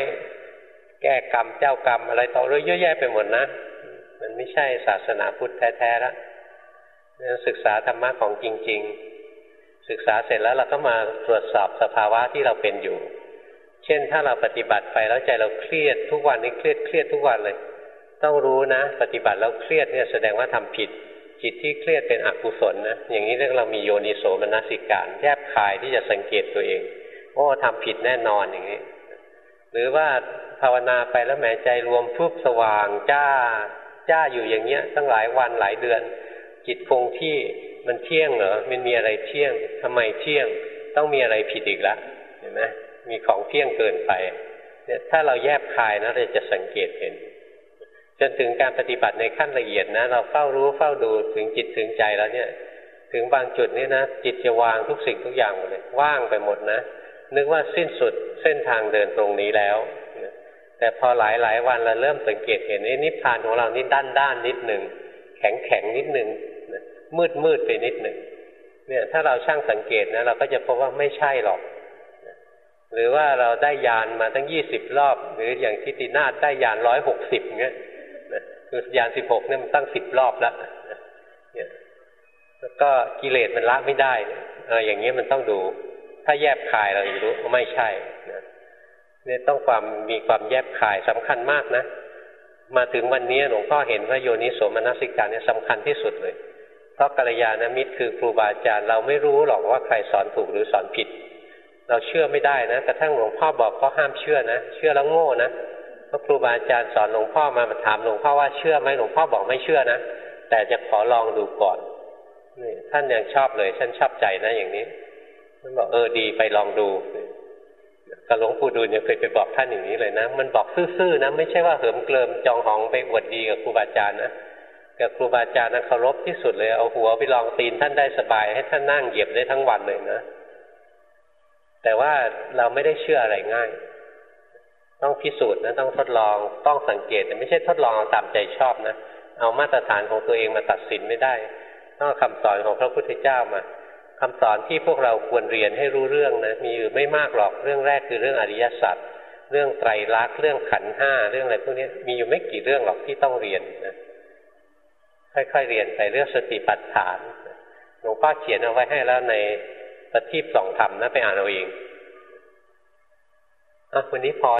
แก้กรรมเจ้ากรรมอะไรต่อเรื่องเยอะแยะไปหมดนะ มันไม่ใช่ศาสนาพุทธแท้ๆแล้ว ศึกษาธรรมะของจริง ๆ ศึกษาเสร็จแล้วเราก็มาตรวจสอบสภาวะที่เราเป็นอยู่ เช่นถ้าเราปฏิบัติไปแล้วใจเราเครียด ทุกวันนี้เครียดเครียดทุกวันเลย ต้องรู้นะ ปฏิบัติแล้วเครียดเนี่ยแสดงว่าทำผิด จิตที่เครียดเป็นอกุศลนะอย่างนี้เรียกเรามีโยนิโสมนสิการแยบคายที่จะสังเกตตัวเองโอ้ทำผิดแน่นอนอย่างนี้ หรือว่าภาวนาไปแล้วแหมใจรวมพุบสว่างจ้าจ้าอยู่อย่างเงี้ยตั้งหลายวันหลายเดือน จิตคงที่มันเที่ยงเหรอมันมีอะไรเที่ยงทำไมเที่ยง ต้องมีอะไรผิดอีกละเห็นไหมมีของเที่ยงเกินไปเนี่ยถ้าเราแยบคายนะเราจะสังเกตเห็น จนถึงการปฏิบัติในขั้นละเอียดนะ เราเฝ้ารู้เฝ้าดูถึงจิตถึงใจแล้วเนี่ย ถึงบางจุดนี่นะจิตจะวางทุกสิ่งทุกอย่างหมดเลยว่างไปหมดนะนึกว่าสิ้นสุดเส้นทางเดินตรงนี้แล้ว แต่พอหลายหลายวันเราเริ่มสังเกตเห็นนิพพานของเรานี่ด้านด้านนิดหนึ่งแข็งแข็งนิดหนึ่ง มืดมืดไปนิดหนึ่งเนี่ยถ้าเราช่างสังเกตนะเราก็จะพบว่าไม่ใช่หรอก หรือว่าเราได้ยานมาตั้งยี่สิบรอบ หรืออย่างทิตินาศได้ยานร้อยหกสิบเงี้ยคือยานสิบหกเนี่ยมันตั้งสิบรอบแล้วเนี่ยแล้วก็กิเลสมันละไม่ได้เอออย่างนี้ยมันต้องดู ถ้าแยบคายเราจะรู้ไม่ใช่เนี่ยต้องความมีความแยบคายสำคัญมากนะ มาถึงวันนี้หลวงพ่อเห็นว่าโยนิโสมนสิการเนี่ยสำคัญที่สุดเลย เพราะกัลยาณมิตรคือครูบาอาจารย์เราไม่รู้หรอกว่าใครสอนถูกหรือสอนผิด เราเชื่อไม่ได้นะกระทั่งหลวงพ่อบอกก็ห้ามเชื่อนะ เชื่อแล้วโง่นะพราะครูบาอาจารย์สอนหลวงพ่อมาถามหลวงพ่อว่าเชื่อไหมหลวงพ่อบอกไม่เชื่อนะแต่จะขอลองดูก่อนนี่ท่านยังชอบเลยท่านชอบใจนะอย่างนี้ท่านบอกเออดีไปลองดูกับหลวงปู่ดูลยังเคยไปบอกท่านอย่างนี้เลยนะ มันบอกซื่อๆนะ ไม่ใช่ว่าเหิมเกลิมจองหองไปอวดดีกับครูบาอาจารย์นะ กับครูบาอาจารย์นะเคารพที่สุดเลย เอาหัวไปลองตีนท่านได้สบาย ให้ท่านนั่งเหยียบได้ทั้งวันเลยนะ แต่ว่าเราไม่ได้เชื่ออะไรง่าย ต้องพิสูจน์นะต้องทดลองต้องสังเกตแต่ไม่ใช่ทดลองตามใจชอบนะเอามาตรฐานของตัวเองมาตัดสินไม่ได้ต้องคำสอนของพระพุทธเจ้ามาคำสอนที่พวกเราควรเรียนให้รู้เรื่องนะมีอยู่ไม่มากหรอกเรื่องแรกคือเรื่องอริยสัจเรื่องไตรลักษณ์เรื่องขันธ์ห้าเรื่องอะไรพวกนี้มีอยู่ไม่กี่เรื่องหรอกที่ต้องเรียนนะ ค่อยๆเรียนไปเรื่องสติปัฏฐานหลวงพ่อเขียนเอาไว้ให้แล้วในปฏิบสองธรรมนะไปอ่านเอาเองอะวันนี้พอ